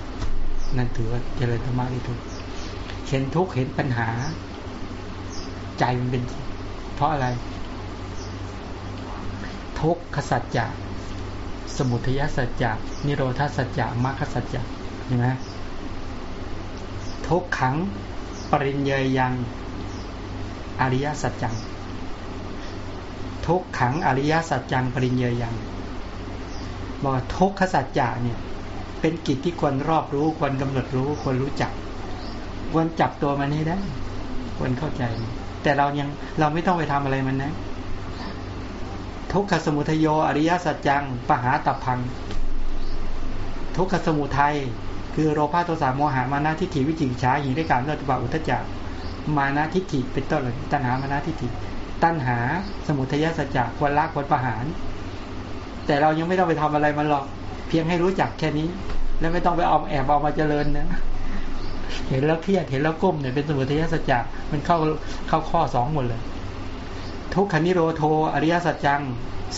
นั่นถือว่าเจริญธรรมะที่ถูกเห็นทุกข์เห็นปัญหา ใจมันเป็น เพราะอะไร ทุกขสัจจะสมุทัยสัจจะนิโรธาสัจจะมรรคสัจจะเห็นไหม ทุกขังปริญเยยังอริยสัจจัง ทุกขังอริยสัจจัง ปริญเยยังบอกทุกขสัจจะเนี่ยเป็นกิจที่ควรรอบรู้ควรกำหนดรู้ควรรู้จัก ควรจับตัวมันให้ได้ ควรเข้าใจ แต่เรายังเราไม่ต้องไปทำอะไรมันนะ ทุกขสมุทโยอริยสัจจังปหาตับพัง ทุกขสมุทัย คือโรภาโทสะโมหะมานะทิฏฐิวิจิกิจฉาหิงไดการเลิศบาอุทจักมานะทิฏฐิเป็นต้นเลยตัณหามานะทิฏฐิ ตัณหาสมุทัยสัจจะควรละควรประหาร แต่เรายังไม่ต้องไปทำอะไรมันหรอก เพียงให้รู้จักแค่นี้ แล้วไม่ต้องไปเอาแอบเอามาเจริญนะเห็นแล้วเครียดเห็นแล้วก้มเนี่ยเป็นสมุทัยสัจจะมันเข้าเข้าข้อสองหมดเลย ทุกขนิโรโทอริยสัจจัง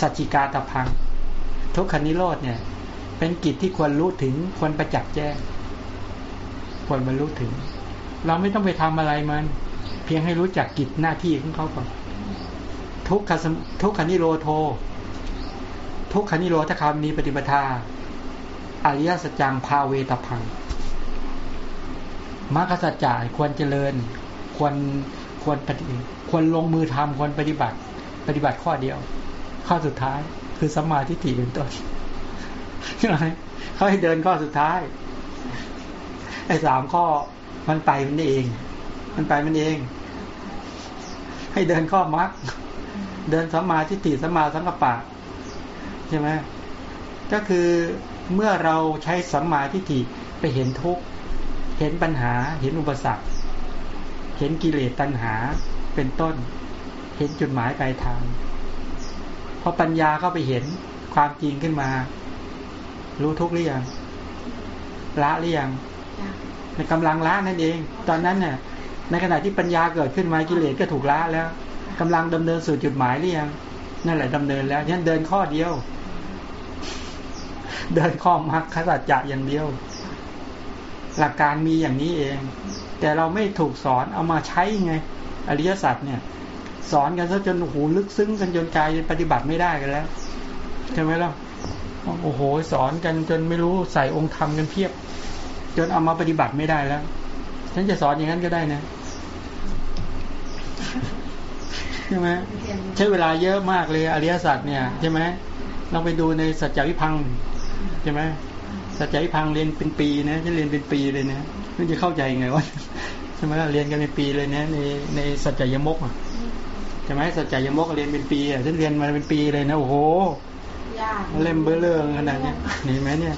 สัจจิกาตพัง ทุกขนิโรธเนี่ย เป็นกิจที่ควรรู้ถึงควรประจักษ์แจ้งควรบรรลุถึง เราไม่ต้องไปทำอะไรมัน เพียงให้รู้จักกิจหน้าที่ของเขาก่อนทุกขทุกขนิโรโท ทุกขนิโรธคามีปฏิปทาอริยสัจจังพาเวตพังมรรคสัจจะควรเจริญ ควรควรปฏิควรลงมือทำควรปฏิบัติ ปฏิบัติข้อเดียว ข้อสุดท้ายคือสัมมาทิฏฐิเป็นต้น ใช่ไหมเขาให้เดินข้อสุดท้ายไอ้สามข้อมันไปมันเอง มันไปมันเอง ให้เดินข้อมรรคเดินสัมมาทิฏฐิสัมมาสังกัปปะใช่ไหมก็คือเมื่อเราใช้สัมมาทิฏฐิไปเห็นทุกข์เห็นปัญหา เห็นอุปสรรค เห็นกิเลสตัณหาเป็นต้น เห็นจุดหมายปลายทางพอปัญญาเข้าไปเห็นความจริงขึ้นมา รู้ทุกข์หรือยังละหรือยังในกำลังละนั่นเอง ตอนนั้นเนี่ยในขณะที่ปัญญาเกิดขึ้นมากิเลสก็ถูกละแล้วกำลังดำเนินสู่จุดหมายหรือยังนั่นแหละดำเนินแล้วฉะนั้นเดินข้อเดียว เดินข้อมรรคสัจจะอย่างเดียว หลักการมีอย่างนี้เอง แต่เราไม่ถูกสอนเอามาใช้ไง อริยสัจเนี่ย สอนกันซะจนหูลึกซึ้งกันจนกายปฏิบัติไม่ได้กันแล้วใช่ไหมล่ะ โอ้โห สอนกันจนไม่รู้ใส่องค์ธรรมกันเพียบ จนเอามาปฏิบัติไม่ได้แล้ว ฉันจะสอนอย่างนั้นก็ได้นะใช่ไหมใช้เวลาเยอะมากเลยอริยสัจเนี่ยใช่ไหมลองไปดูในสัจจวิพังใช่ไหมสัจจวิพังเรียนเป็นปีนะจะเรียนเป็นปีเลยนะไม่จะเข้าใจไงวะใช่ไหมเรียนกันเป็นปีเลยนะในในสัจจยมกอะใช่ไหมสัจจยมกเรียนเป็นปีอะฉันเรียนมาเป็นปีเลยนะโอ้โห เล่มเบอร์เรื่องขนาดนี้เห็นไหมเนี่ย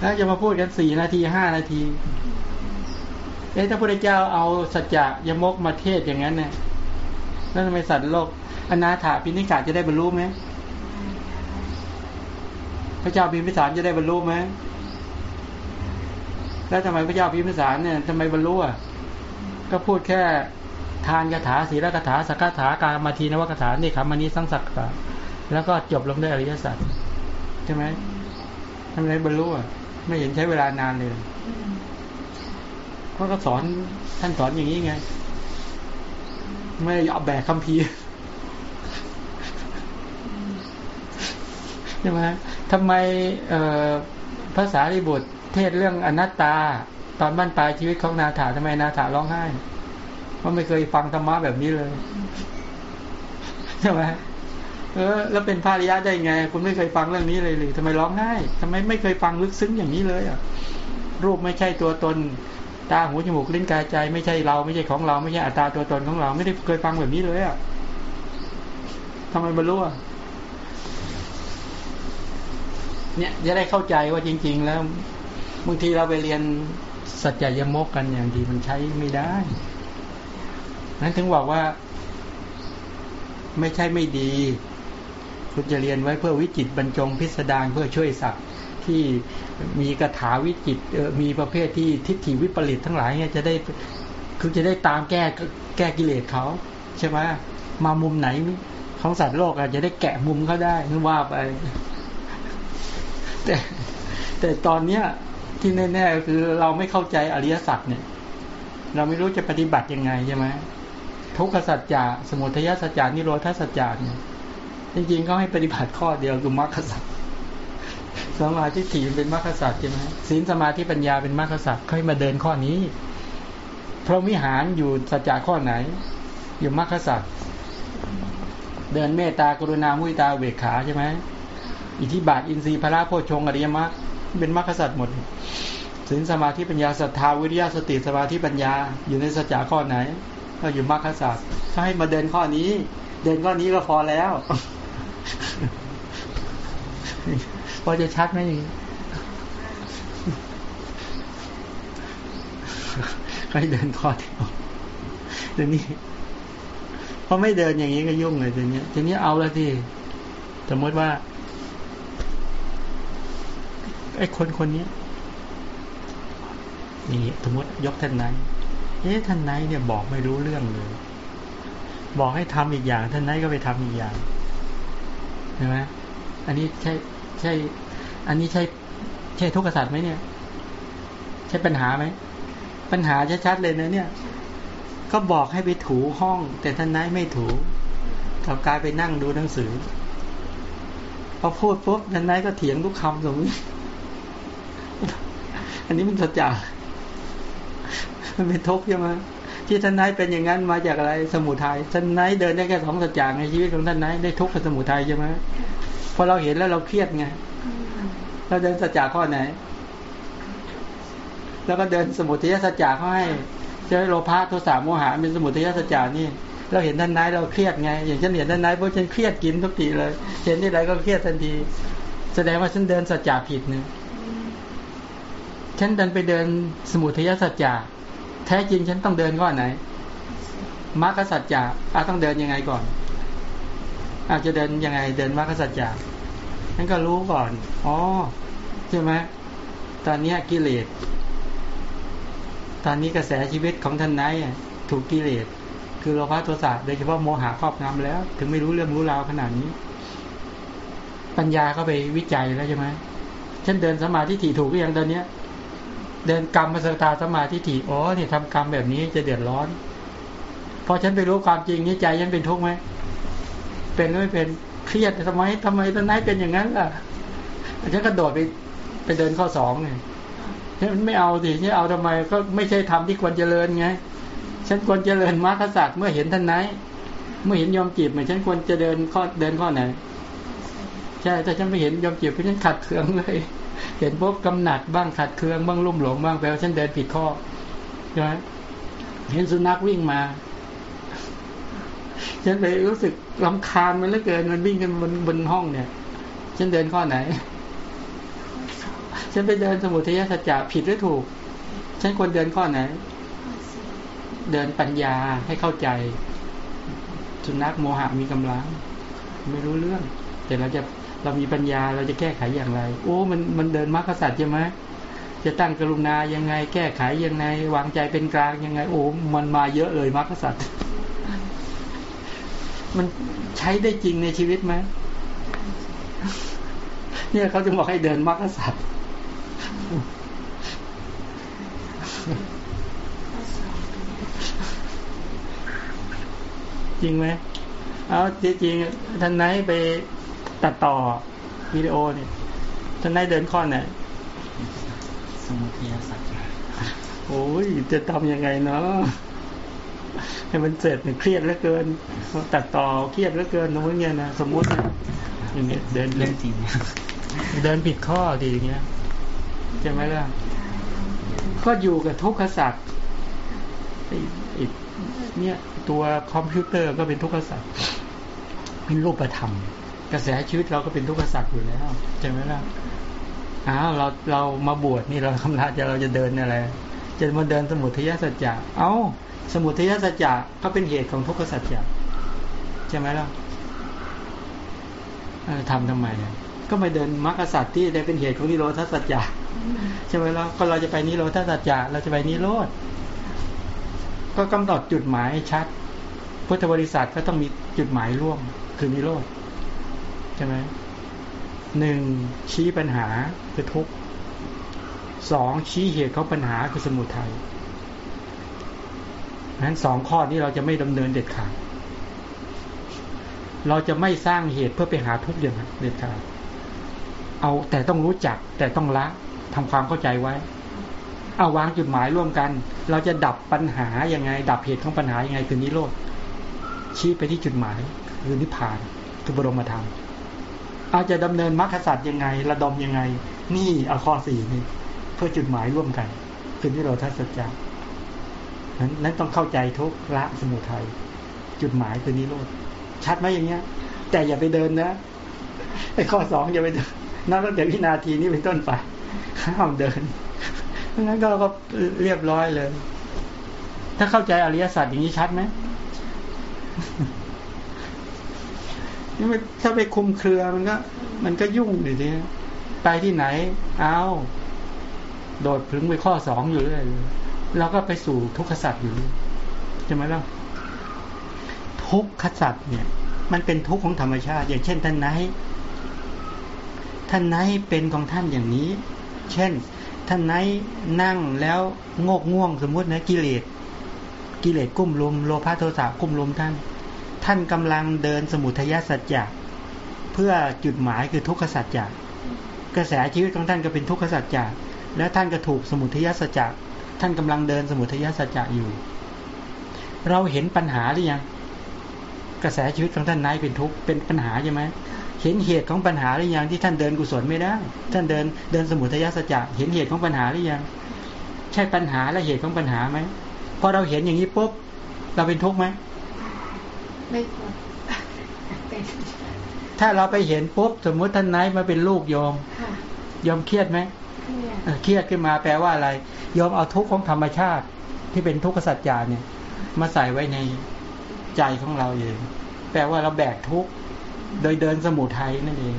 แล้วจะมาพูดกันสี่นาทีห้านาทีเอ๊ะถ้าพระเจ้าเอาสัจจะยมกมาเทศอย่างนั้นเนี่ยแล้วทำไมสัตว์โลกอนาถาปิณิกาจะได้บรรลุไหมพระเจ้าพิมพิสารจะได้บรรลุไหมแล้วทำไมพระเจ้าพิมพิสารเนี่ยทำไมบรรลุอะก็พูดแค่ทานคาถาศีลคาถาสักคาถาการมาทีนวคาถาเนี่คำมานี้สังสักกา แล้วก็จบลงด้วยอริยสัจใช่ไหมทำไมบรรลุอะ ไม่เห็นใช้เวลานานเลยเพราะก็สอนท่านสอนอย่างนี้ไง ไม่เอาแบกคำพีใช่ไหมทำไมภาษาริบุตรเทศเรื่องอนัตตา ตอนบ้านปลายชีวิตของนาถาทำไมนาถาร้องไห้เพราะไม่เคยฟังธรรมะแบบนี้เลย ใช่ไหม เออ แล้วเป็นพาริยะได้ไง คุณไม่เคยฟังเรื่องนี้เลยหรือทำไมร้องไห้ทำไมไม่เคยฟังลึกซึ้งอย่างนี้เลยอะ รูปไม่ใช่ตัวตน ตาหูจมูกลิ้นกายใจ ไม่ใช่เราไม่ใช่ของเราไม่ใช่อัตตาตัวตนของเราไม่ได้เคยฟังแบบนี้เลยอะทำไมบรรลุอะเนี่ยจะได้เข้าใจว่าจริง ๆ แล้วบางทีเราไปเรียนสัจจยมกกันอย่างดีมันใช้ไม่ได้ นั้นถึงบอกว่า ไม่ใช่ไม่ดี คุณจะเรียนไว้เพื่อวิจิตบรรจงพิสดารเพื่อช่วยสัตว์ที่มีกระถาวิจิตมีประเภทที่ทิฏฐิวิปริตทั้งหลายเนี่ยจะได้คือจะได้ตามแก้แก้กิเลสเขาใช่ไหมมามุมไหนของสัตว์โลกอาจจะได้แกะมุมเขาได้นึกว่าไป แต่ แต่ตอนเนี้ยที่แน่ๆคือเราไม่เข้าใจอริยสัจเนี่ย เราไม่รู้จะปฏิบัติยังไงใช่ไหมทุกขสัจจะสมุทัยสัจจานิโรธาสัจจะเนี่ย จริงๆเขาให้ปฏิบัติข้อเดียวคือมรรคสัจสมาธิถี่เป็นมรรคสัจใช่ไหมศีลสมาธิปัญญาเป็นมรรคสัจเขาให้มาเดินข้อนี้เพราะวิหารอยู่สัจจะข้อไหน อยู่มรรคสัจเดินเมตตากรุณามุตตาเวขาใช่ไหมอิทธิบาทอินทรีย์พระโพชงอริยมรรคเป็นมรรคสัตว์หมดศีลสมาธิปัญญาศรัทธาวิริยะสติสมาธิปัญญา อยู่ในสัจจะข้อไหน ก็อยู่มรรคสัตว์ถ้าให้มาเดินข้อนี้ เดินข้อนี้ก็พอแล้ว พอจะชัดไหมอย่างนี้ใครเดินข้อเดียวเดี๋ยวนี้พอไม่เดินอย่างนี้ก็ยุ่งเลยเดี๋ยวนี้ทีนี้เอาแล้วที่สมมติว่าไอ้คนคนนี้นี่สมมติยกท่านไหนเอ๊ะท่านไหนเนี่ยบอกไม่รู้เรื่องเลย บอกให้ทำอีกอย่าง ท่านไหนก็ไปทำอีกอย่าง เห็นไหมอันนี้ใช่ใช่ อันนี้ใช่ใช่ทุกข์สัตว์ไหมเนี่ย ใช่ปัญหาไหมปัญหาชัดๆเลยนะเนี่ย ก็บอกให้ไปถูห้อง แต่ท่านไหนไม่ถูกับกายไปนั่งดูหนังสือพอพูดปุ๊บท่านไหนก็เถียงทุกคำสมมติอันนี้มันสัจจะมันเป็นทุกข์ใช่ไหม ที่ท่านนายเป็นอย่างนั้นมาจากอะไรสมุทัยท่านนายเดินได้แค่สองสัจจะในชีวิตของท่านนายได้ทุกข์กับสมุทัยใช่ไหมพอเราเห็นแล้วเราเครียดไงเราเดินสัจจะข้อไหน แล้วก็เดินสมุทัยสัจจะเขาให้จะให้โลภะโทสะโมหะเป็นสมุทัยสัจจะนี่เราเห็นท่านนายเราเครียดไง อย่างฉันเห็นท่านนายเพราะฉันเครียดกินทุกทีเลย เห็นที่ไรก็เครียดทันที แสดงว่าฉันเดินสัจจะผิดนี่ฉันดินไปเดินสมุทัยสัจจะ แท้จริงฉันต้องเดินก้อนไหนมรรคสัจจะอาต้องเดินยังไงก่อน อาจจะเดินยังไง เดินมรรคสัจจะฉันก็รู้ก่อน อ๋อ ใช่ไหมตอนนี้กิเลส ตอนนี้กระแสชีวิตของท่านนายถูกกิเลส คือโลภะโทสะโดยเฉพาะโมหะครอบงำแล้ว ถึงไม่รู้เรื่องรู้ราวขนาดนี้ ปัญญาเข้าไปวิจัยแล้วใช่ไหมฉันเดินสมาธิถี่ถูกหรือยังตอนเนี้ย เดินกรรมมาสตาสมาธิถี่อ๋อเนี่ยทำกรรมแบบนี้จะเดือดร้อน พอฉันไปรู้ความจริงนี้ใจฉันเป็นทุกข์ไหมเป็นหรือไม่เป็นเครียดทำไมทำไมตอนนั้นเป็นอย่างนั้นล่ะฉันก็โดดไปไปเดินข้อสองไงฉันไม่เอาสิฉันเอาทำไมก็ไม่ใช่ทำที่ควรเจริญไงฉันควรเจริญมรรคสัตว์เมื่อเห็นท่านไหน เมื่อเห็นยอมจีบเหมือนฉันควรจะเดินข้อเดินข้อไหนใช่แต่ฉันไม่เห็นยอมจีบเพราะฉันขัดเคืองเลย เห็นพวกกำหนัดบ้างขัดเคืองบ้างลุ่มหลงบ้างแปลว่าฉันเดินผิดข้อใช่ไหมเห็นสุนัขวิ่งมาฉันไปรู้สึกลำคาญมันเหลือเกินมันวิ่งกันบนบนห้องเนี่ย ฉันเดินข้อไหน ฉันไปเดินสมุทัยสัจจะผิดหรือถูก ฉันควรเดินข้อไหน เดินปัญญาให้เข้าใจ สุนัขโมหะมีกำลัง ไม่รู้เรื่อง แต่เราจะ เรามีปัญญาเราจะแก้ไขอย่างไร โอ้มันมันเดินมรรคสัตว์ใช่ไหมจะตั้งกรุณายังไง แก้ไขยังไง วางใจเป็นกลางยังไง โอ้มันมาเยอะเลยมรรคสัตว์มันใช้ได้จริงในชีวิตไหมเนี่ยเขาจะบอกให้เดินมรรคสัตว์จริงไหมเอาจริงๆท่านไหนไป ตัดต่อวิดีโอเนี่ยท่านไหนเดินข้อไหนสมุทัยสัจจะโอ้ยจะทำยังไงเนาะให้มันเสร็จเนี่ยเครียดเหลือเกินตัดต่อเครียดเหลือเกินนะพวกเนี้ยนะสมมุตินะอย่างเงี้ยเดินเดิเรื่องจริงเดินผิดข้อดีอย่างเงี้ยใช่ไหมล่ะก็อยู่กับทุกขสัตว์อ้ไอ้เนี่ยตัวคอมพิวเตอร์ก็เป็นทุกขสัตว์เป็นรูปธรรม กระแสชีวิตเราก็เป็นทุกข์สัตว์อยู่แล้วใช่ไหมล่ะอ้าวเราเรามาบวชนี่เราคำนาจะเราจะเดินอะไรจะมาเดินสมุทัยสัจจะเอ้า สมุทัยสัจจะก็เป็นเหตุของทุกขสัจจะใช่ไหมล่ะทำทำไมอะก็ไม่เดินมรรคสัตว์ที่ได้เป็นเหตุของนิโรธสัจจะใช่ไหมล่ะก็เราจะไปนิโรธสัจจะเราจะไปนิโรธก็กำหนดจุดหมายชัดพุทธบริษัทก็ต้องมีจุดหมายร่วมคือนิโรธ ช่ไหมหนึ่งชี้ปัญหาคือทุกข์สองชี้เหตุของปัญหาคือสมุทัยนั้นสองข้อนี้เราจะไม่ดำเนินเด็ดขาดเราจะไม่สร้างเหตุเพื่อไปหาทุกข์อย่างเด็ดขาดเอาแต่ต้องรู้จักแต่ต้องละทำความเข้าใจไว้ เอาวางจุดหมายร่วมกัน เราจะดับปัญหายังไง ดับเหตุของปัญหายังไงคือนิโรธชี้ไปที่จุดหมายคือนิพพานคือบรมธรรม อาจจะดำเนินมรรคสัตว์ยังไง ระดมยังไง นี่เอาข้อสี่นี่เพื่อจุดหมายร่วมกัน คือนิโรธสัจจะนั้นนั้นต้องเข้าใจทุกละสมุทัยจุดหมายคือนิโรธชัดไหมอย่างเงี้ย แต่อย่าไปเดินนะไอ้ข้อสองอย่าไปเดินนับตั้งแต่วินาทีนี้เป็นต้นไปห้ามเดินเพราะงั้นก็ก็เรียบร้อยเลย ถ้าเข้าใจอริยสัจอย่างนี้ชัดไหม นี่ถ้าไปคุมเครือมันก็ มันก็ยุ่งดิทีไปที่ไหน เอาโดดถึงไปข้อสองอยู่เลยเราก็ไปสู่ทุกขสัตว์อยู่ใช่ไหมล่ะทุกขสัตว์เนี่ย มันเป็นทุกข์ของธรรมชาติ อย่างเช่นท่านไหนท่านไหนเป็นของท่านอย่างนี้ เช่น ท่านไหนนั่งแล้วงกง่วงสมมุตินะกิเลสกิเลสกุ้มลุมโลภะโทสะกุ้มลุมท่าน ท่านกำลังเดินสมุทัยสัจจะเพื่อจุดหมายคือทุกขสัจจะกระแสชีวิตของท่านก็เป็นทุกขสัจจะและท่านก็ถูกสมุทัยสัจจะท่านกำลังเดินสมุทัยสัจจะอยู่ เราเห็นปัญหาหรือยังกระแสชีวิตของท่านนายเป็นทุกข์เป็นปัญหาใช่ไหมเห็นเหตุของปัญหาหรือยังที่ท่านเดินกุศลไม่ได้ ท่านเดินเดินสมุทัยสัจจะเห็นเหตุของปัญหาหรือยัง ใช่ปัญหาและเหตุของปัญหาไหมพอเราเห็นอย่างนี้ปุ๊บเราเป็นทุกข์ไหม ไม่ควรเป็นถ้าเราไปเห็นปุ๊บสมมุติท่านนายมาเป็นลูกโยมค่ะโยมเครียดไหมเครียดเออเครียดขึ้นมาแปลว่าอะไรโยมเอาทุกข์ของธรรมชาติ ที่เป็นทุกขสัจจาเนี่ย มาใส่ไว้ในใจของเราเองแปลว่าเราแบกทุกข์โดยเดินสมุทัยนั่นเอง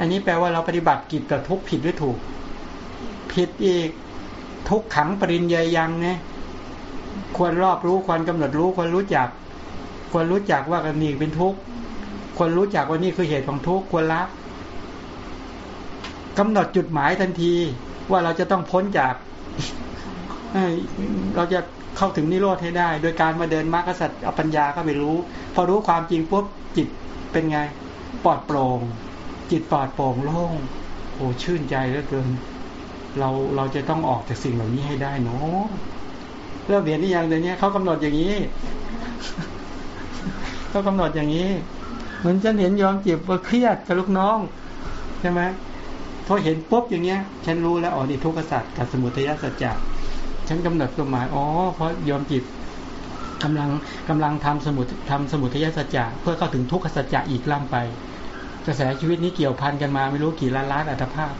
อันนี้แปลว่าเราปฏิบัติกิจกับทุกข์ผิดหรือถูก ผิดอีกทุกขังปริญญายังเนี่ยควรรอบรู้ควรกำหนดรู้ควรรู้จัก ควรรู้จักว่ากันนี่เป็นทุกข์ควรรู้จักว่านี่คือเหตุของทุกข์ควรละกำหนดจุดหมายทันที ว่าเราจะต้องพ้นจากเราจะเข้าถึงนิโรธให้ได้ โดยการมาเดินมรรคสัตว์เอาปัญญาเข้าไปรู้ พอรู้ความจริงปุ๊บจิตเป็นไง ปลอดโปร่ง จิตปลอดโปร่งโล่งโอ้ชื่นใจเหลือเกิน เราเราจะต้องออกจากสิ่งเหล่านี้ให้ได้เนาะเริ่มเรียนนี่ยังเดี๋ยวนี้เขากำหนดอย่างนี้ เขากำหนดอย่างนี้ เหมือนฉันเห็นยอมจีบว่าเครียดกับลูกน้องใช่ไหมพอเห็นปุ๊บอย่างเงี้ย ฉันรู้แล้วอ๋อนี่ทุกขสัตว์กับสมุทัยสัจจะฉันกำหนดตัวหมายอ๋อเพราะยอมจีบกำลังกำลังทำสมุททำสมุทัยสัจจะเพื่อเข้าถึงทุกขสัจจะอีกล่ำไป กระแสชีวิตนี้เกี่ยวพันกันมาไม่รู้กี่ล้านล้านอัตภาพ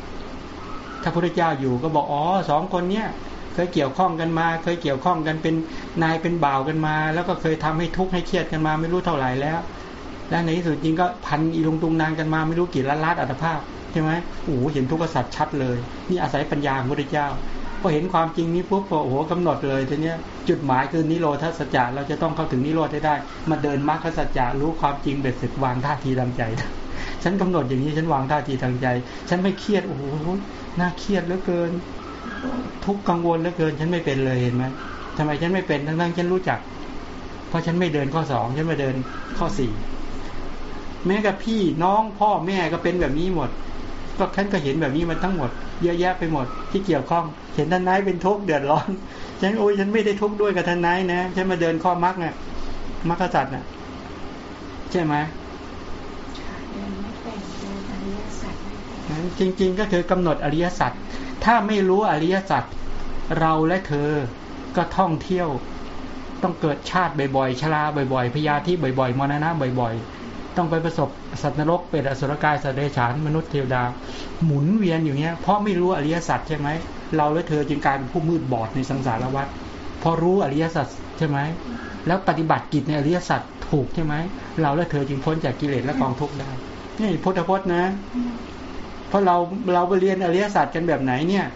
ถ้าพระพุทธเจ้าอยู่ก็บอกอ๋อสองคนเนี้ย เคยเกี่ยวข้องกันมา เคยเกี่ยวข้องกันเป็นนายเป็นบ่าวกันมา แล้วก็เคยทำให้ทุกข์ให้เครียดกันมาไม่รู้เท่าไหร่แล้วและในที่สุดจริงก็พันอีลุงตุงนางกันมาไม่รู้กี่ล้านล้านอัตภาพใช่ไหมโอ้โหเห็นทุกข์สัตว์ชัดเลย นี่อาศัยปัญญาของพระพุทธเจ้าพอเห็นความจริงนี้ปุ๊บก็โอ้โหกำหนดเลยทีเนี้ยจุดหมายคือนิโรธสัจจะเราจะต้องเข้าถึงนิโรธให้ได้ มาเดินมรรคสัจจะรู้ความจริงเบ็ดเสร็จวางท่าทีทางใจ ฉันกำหนดอย่างนี้ฉันวางท่าทีทางใจ ฉันไม่เครียดโอ้โหน่าเครียดเหลือเกิน ทุกกังวลเหลือเกิน ฉันไม่เป็นเลยเห็นไหมทำไมฉันไม่เป็นทั้งๆฉันรู้จัก เพราะฉันไม่เดินข้อสองฉันไม่เดินข้อสี่แม้กับพี่น้องพ่อแม่ก็เป็นแบบนี้หมด ก็ฉันก็เห็นแบบนี้มันทั้งหมด เยอะแยะไปหมดที่เกี่ยวข้อง เห็นท่านนายเป็นทุกข์เดือดร้อนฉันโอ้ยฉันไม่ได้ทุกข์ด้วยกับท่านนายนะฉันมาเดินข้อมรรคเนี่ยมรรคสัตว์น่ะใช่ไหม เดินไม่เป็นเดินอริยสั จริง ๆ ก็คือกำหนดอริยสัจถ้าไม่รู้อริยสัจเราและเธอก็ท่องเที่ยว ต้องเกิดชาติบ่อยๆชราบ่อยๆพยาธิบ่อยๆมรณะบ่อยๆ ต้องไปประสบสัตว์นรกเป็นอสุรกายสัตว์เดรัจฉานมนุษย์เทวดา หมุนเวียนอยู่เนี้ยเพราะไม่รู้อริยสัจใช่ไหมเราและเธอจึงกลายเป็นผู้มืดบอดในสังสารวัฏพอรู้อริยสัจใช่ไหมแล้วปฏิบัติกิจในอริยสัจถูกใช่ไหมเราและเธอจึงพ้นจากกิเลสและกองทุกข์ได้นี่พุทธพจน์นะ ราะเราเราไปเรียนอริยศาสัจกันแบบไหนเนี่ย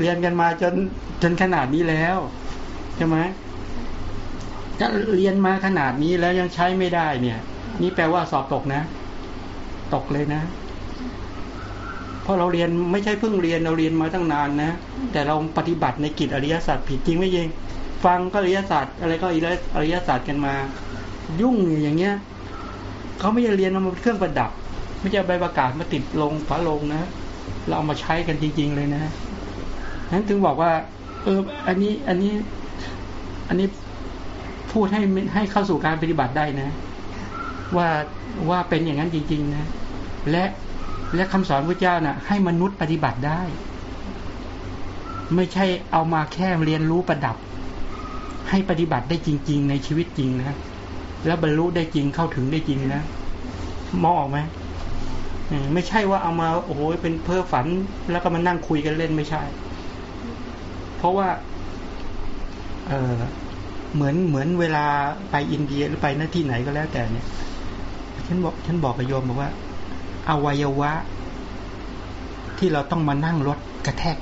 เรียนกันมาจนจนขนาดนี้แล้วใช่ไหมถ้าเรียนมาขนาดนี้แล้วยังใช้ไม่ได้เนี่ย นี่แปลว่าสอบตกนะ ตกเลยนะเพราะเราเรียนไม่ใช่เพิ่งเรียนเราเรียนมาตั้งนานนะ แต่เราปฏิบัติในกิจอริยศาสัจผิดจริงไม่จริงฟังก็อริยศาสัจอะไรก็อริยศาสัจกันมา ยุ่งอย่างเงี้ยเขาไม่ได้เรียนมาเป็นเครื่องประดับ ไม่ใช่ใบประกาศมาติดลงฝาลงนะ เราเอามาใช้กันจริง ๆ เลยนะนั้นถึงบอกว่า เออ อันนี้ อันนี้ อันนี้พูดให้ให้เข้าสู่การปฏิบัติได้นะ ว่าว่าเป็นอย่างนั้นจริง ๆ นะ และและคำสอนพระเจ้านะ่ะ ให้มนุษย์ปฏิบัติได้ ไม่ใช่เอามาแค่เรียนรู้ประดับ ให้ปฏิบัติได้จริง ๆ ในชีวิตจริงนะแล้วบรรลุได้จริงเข้าถึงได้จริงนะมองออกไหม ไม่ใช่ว่าเอามาโอ้โหเป็นเพ้อฝัน แล้วก็มานั่งคุยกันเล่นไม่ใช่ เพราะว่า เออเหมือนเหมือนเวลาไปอินเดียหรือไปหน้าที่ไหนก็แล้วแต่เนี่ยฉันบอกฉันบอกกับโยมบอกว่าอวัยวะ ที่เราต้องมานั่งรถกระแทก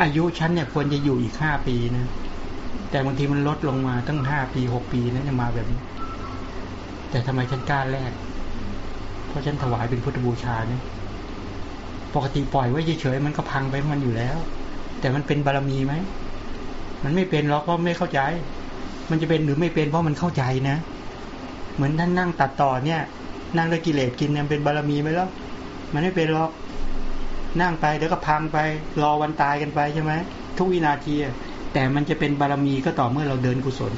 อายุฉันเนี่ยควรจะอยู่อีกห้าปีนะแต่บางทีมันลดลงมาตั้งห้าปีหกปีนะจะมาแบบนี้แต่ทำไมฉันกล้าแลก เพราะฉันถวายเป็นพุทธบูชาเนี่ยปกติปล่อยไว้เฉยๆมันก็พังไปมันอยู่แล้ว แต่มันเป็นบารมีไหมมันไม่เป็นหรอกเพราะไม่เข้าใจ มันจะเป็นหรือไม่เป็นเพราะมันเข้าใจนะ เหมือนท่านนั่งตัดต่อเนี่ย นั่งด้วยกิเลสกินเนี่ยเป็นบารมีไหมล่ะมันไม่เป็นหรอกนั่งไปเดี๋ยวก็พังไป รอวันตายกันไปใช่ไหมทุกวินาทีแต่มันจะเป็นบารมีก็ต่อเมื่อเราเดินกุศล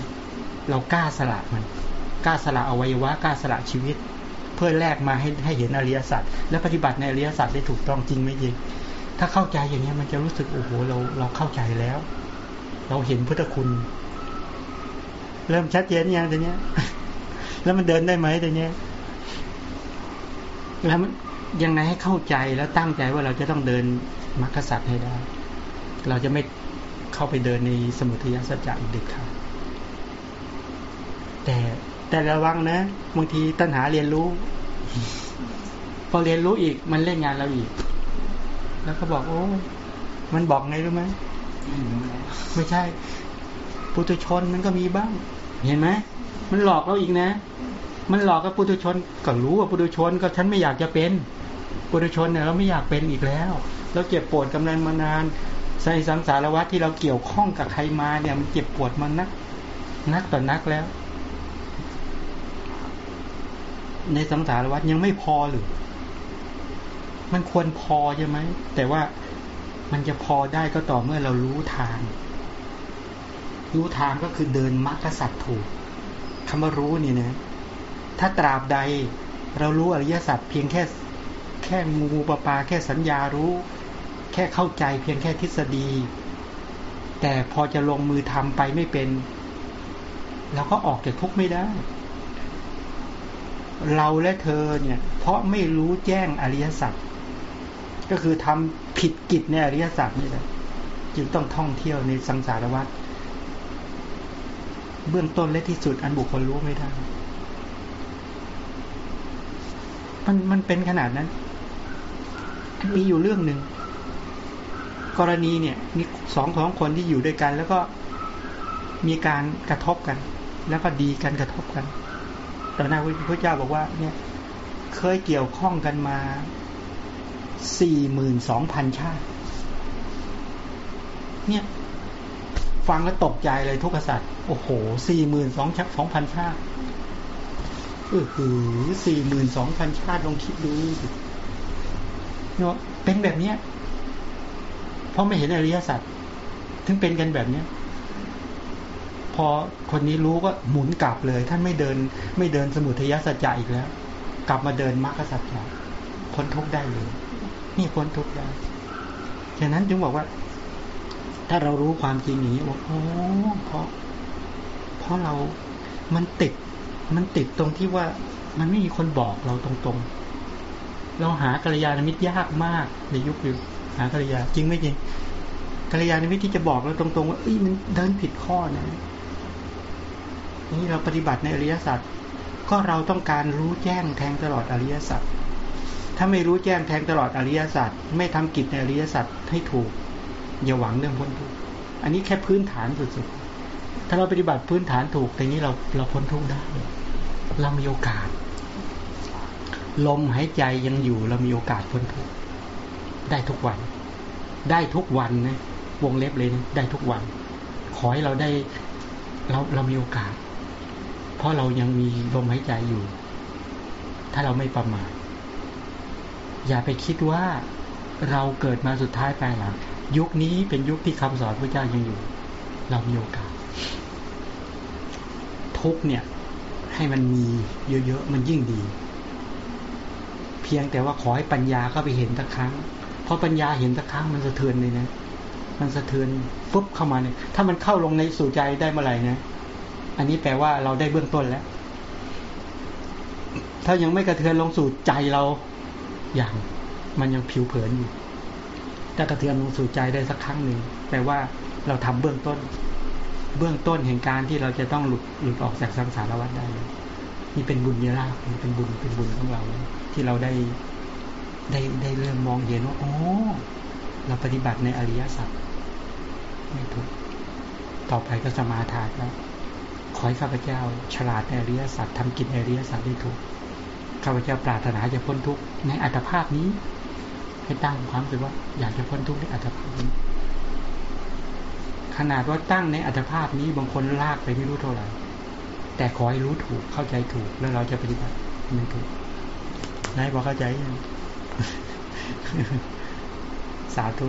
เรากล้าสละมัน กล้าสละอวัยวะกล้าสละชีวิต เพื่อแลกมาให้ให้เห็นอริยสัจและปฏิบัติในอริยสัจได้ถูกต้องจริงไหมจริง ถ้าเข้าใจอย่างนี้มันจะรู้สึกโอ้โหเราเราเข้าใจแล้ว เราเห็นพุทธคุณ เริ่มชัดเจนยังตัวเนี้ย แล้วมันเดินได้ไหมตัวเนี้ยแล้วมันยังไงให้เข้าใจแล้วตั้งใจว่าเราจะต้องเดินมรรคสัตว์ให้ได้ เราจะไม่เข้าไปเดินในสมุทัยสัจจะอีกเด็ดขาดแต่ แต่ระวังนะบางทีตัณหาเรียนรู้ พอเรียนรู้อีก มันเล่นงานเราอีก แล้วก็บอกโอ้มันบอกไงรู้ไหมไม่ใช่ปุถุชนมันก็มีบ้าง เห็นไหมมันหลอกเราอีกนะ มันหลอกกับปุถุชนก็รู้ว่าปุถุชนก็ฉันไม่อยากจะเป็นปุถุชนเนี่ยเราไม่อยากเป็นอีกแล้วเราเจ็บปวดกำลังมานานใส่สังสารวัฏที่เราเกี่ยวข้องกับใครมาเนี่ยมันเจ็บปวดมันนักนักต่อนักแล้ว ในสังสารวัฏยังไม่พอหรือ มันควรพอใช่ไหม แต่ว่ามันจะพอได้ก็ต่อเมื่อเรารู้ทาง รู้ทางก็คือเดินมรรคสัตว์ถูกคำว่ารู้นี่นะ ถ้าตราบใดเรารู้อริยสัจเพียงแค่แค่งูปลาปา แค่สัญญารู้ แค่เข้าใจเพียงแค่ทฤษฎี แต่พอจะลงมือทำไปไม่เป็นเราก็ออกจากทุกข์ไม่ได้ เราและเธอเนี่ย เพราะไม่รู้แจ้งอริยสัจก็คือทำผิดกิจในอริยสัจนี่แหละจึงต้องท่องเที่ยวในสังสารวัฏเบื้องต้นและที่สุดอันบุคคลรู้ไม่ได้มันมันเป็นขนาดนั้น มีอยู่เรื่องหนึ่ง กรณีเนี่ยมีสองของคนที่อยู่ด้วยกัน แล้วก็มีการกระทบกัน แล้วก็ดีกันกระทบกัน ต่หน้าพระเจ้าบอกว่า เนี่ย เคยเกี่ยวข้องกันมาสี่หมื่นสองพันชาติ เนี่ย ฟังแล้วตกใจเลยทุกขสัตว์โอ้โหสี่หมื่นสองชักสองพันชาติเออหือสี่หมื่นสองพันชาติลองคิดดูเนาะเป็นแบบเนี้ยเพราะไม่เห็นอริยสัจถึงเป็นกันแบบเนี้ย พอคนนี้รู้ก็หมุนกลับเลย ท่านไม่เดินไม่เดินสมุทัยสัจจะอีกแล้ว กลับมาเดินมรรคสัจจะพ้นทุกได้เลยนี่พ้นทุกได้ฉะนั้นจึงบอกว่า ถ้าเรารู้ความจริงอย่างนี้บอกโอ้เพราะ เพราะเรา มันติด มันติดตรงที่ว่ามันไม่มีคนบอกเราตรงๆ เราหากัลยาณมิตรยากมากในยุคนี้หากัลยาจริงไม่จริงกัลยาณมิตรที่จะบอกเราตรงๆ ว่าเอ้ยมันเดินผิดข้อนะ นี่เราปฏิบัติในอริยสัจก็เราต้องการรู้แจ้งแทงตลอดอริยสัจถ้าไม่รู้แจ้งแทงตลอดอริยสัจไม่ทำกิจในอริยสัจให้ถูก อย่าหวังเรื่องพ้นทุกข์อันนี้แค่พื้นฐานสุดๆถ้าเราปฏิบัติพื้นฐานถูกแต่นี้เราเราพ้นทุกข์ได้เรามีโอกาส ลมหายใจยังอยู่เรามีโอกาสพ้นทุกข์ได้ทุกวัน ได้ทุกวันนะวงเล็บเลยนะได้ทุกวัน ขอให้เราได้เราเรามีโอกาส ราะเรายังมีลมหายใจอยู่ ถ้าเราไม่ประมาทอย่าไปคิดว่าเราเกิดมาสุดท้ายไปหลัง ยุคนี้เป็นยุคที่คำสอนพระเจ้ายังอยู่ เรามีโอกาส ทุกเนี่ย ให้มันมีเยอะๆ มันยิ่งดี เพียงแต่ว่าขอให้ปัญญาเข้าไปเห็นสักครั้ง เพราะปัญญาเห็นสักครั้งมันสะเทือนเลยนะ มันสะเทือนปุ๊บเข้ามาเนี่ย ถ้ามันเข้าลงในสู่ใจได้เมื่อไหร่นะ อันนี้แปลว่าเราได้เบื้องต้นแล้ว ถ้ายังไม่กระเทือนลงสู่ใจเราอย่าง มันยังผิวเผินอยู่ถ้ากระเทือนลงสู่ใจได้สักครั้งหนึ่งแปลว่าเราทำเบื้องต้น เบื้องต้นแห่งการที่เราจะต้องหลุดหลุดออกจากสังสารวัฏได้นี่เป็นบุญเยอะลานี่เป็นบุญเป็นบุญของเรา ที่เราได้ได้ได้เริ่มมองเห็นว่าโอ้เราปฏิบัติในอริยสัจไม่ถูกต่อไปก็สมาทานแล้ว ขอให้ข้าพเจ้า ฉลาดในอริยสัจทำกิจในอริยสัจได้ถูกข้าพเจ้าปรารถนาจะพ้นทุกข์ในอัตภาพนี้ ให้ตั้งความรู้สึกว่า อยากจะพ้นทุกข์ในอัตภาพนี้ ขนาดว่าตั้งในอัตภาพนี้บางคนลากไปไม่รู้เท่าไหร่แต่ขอให้รู้ถูกเข้าใจถูกแล้วเราจะปฏิบัติมันถูกนายพอเข้าใจยังสาธุ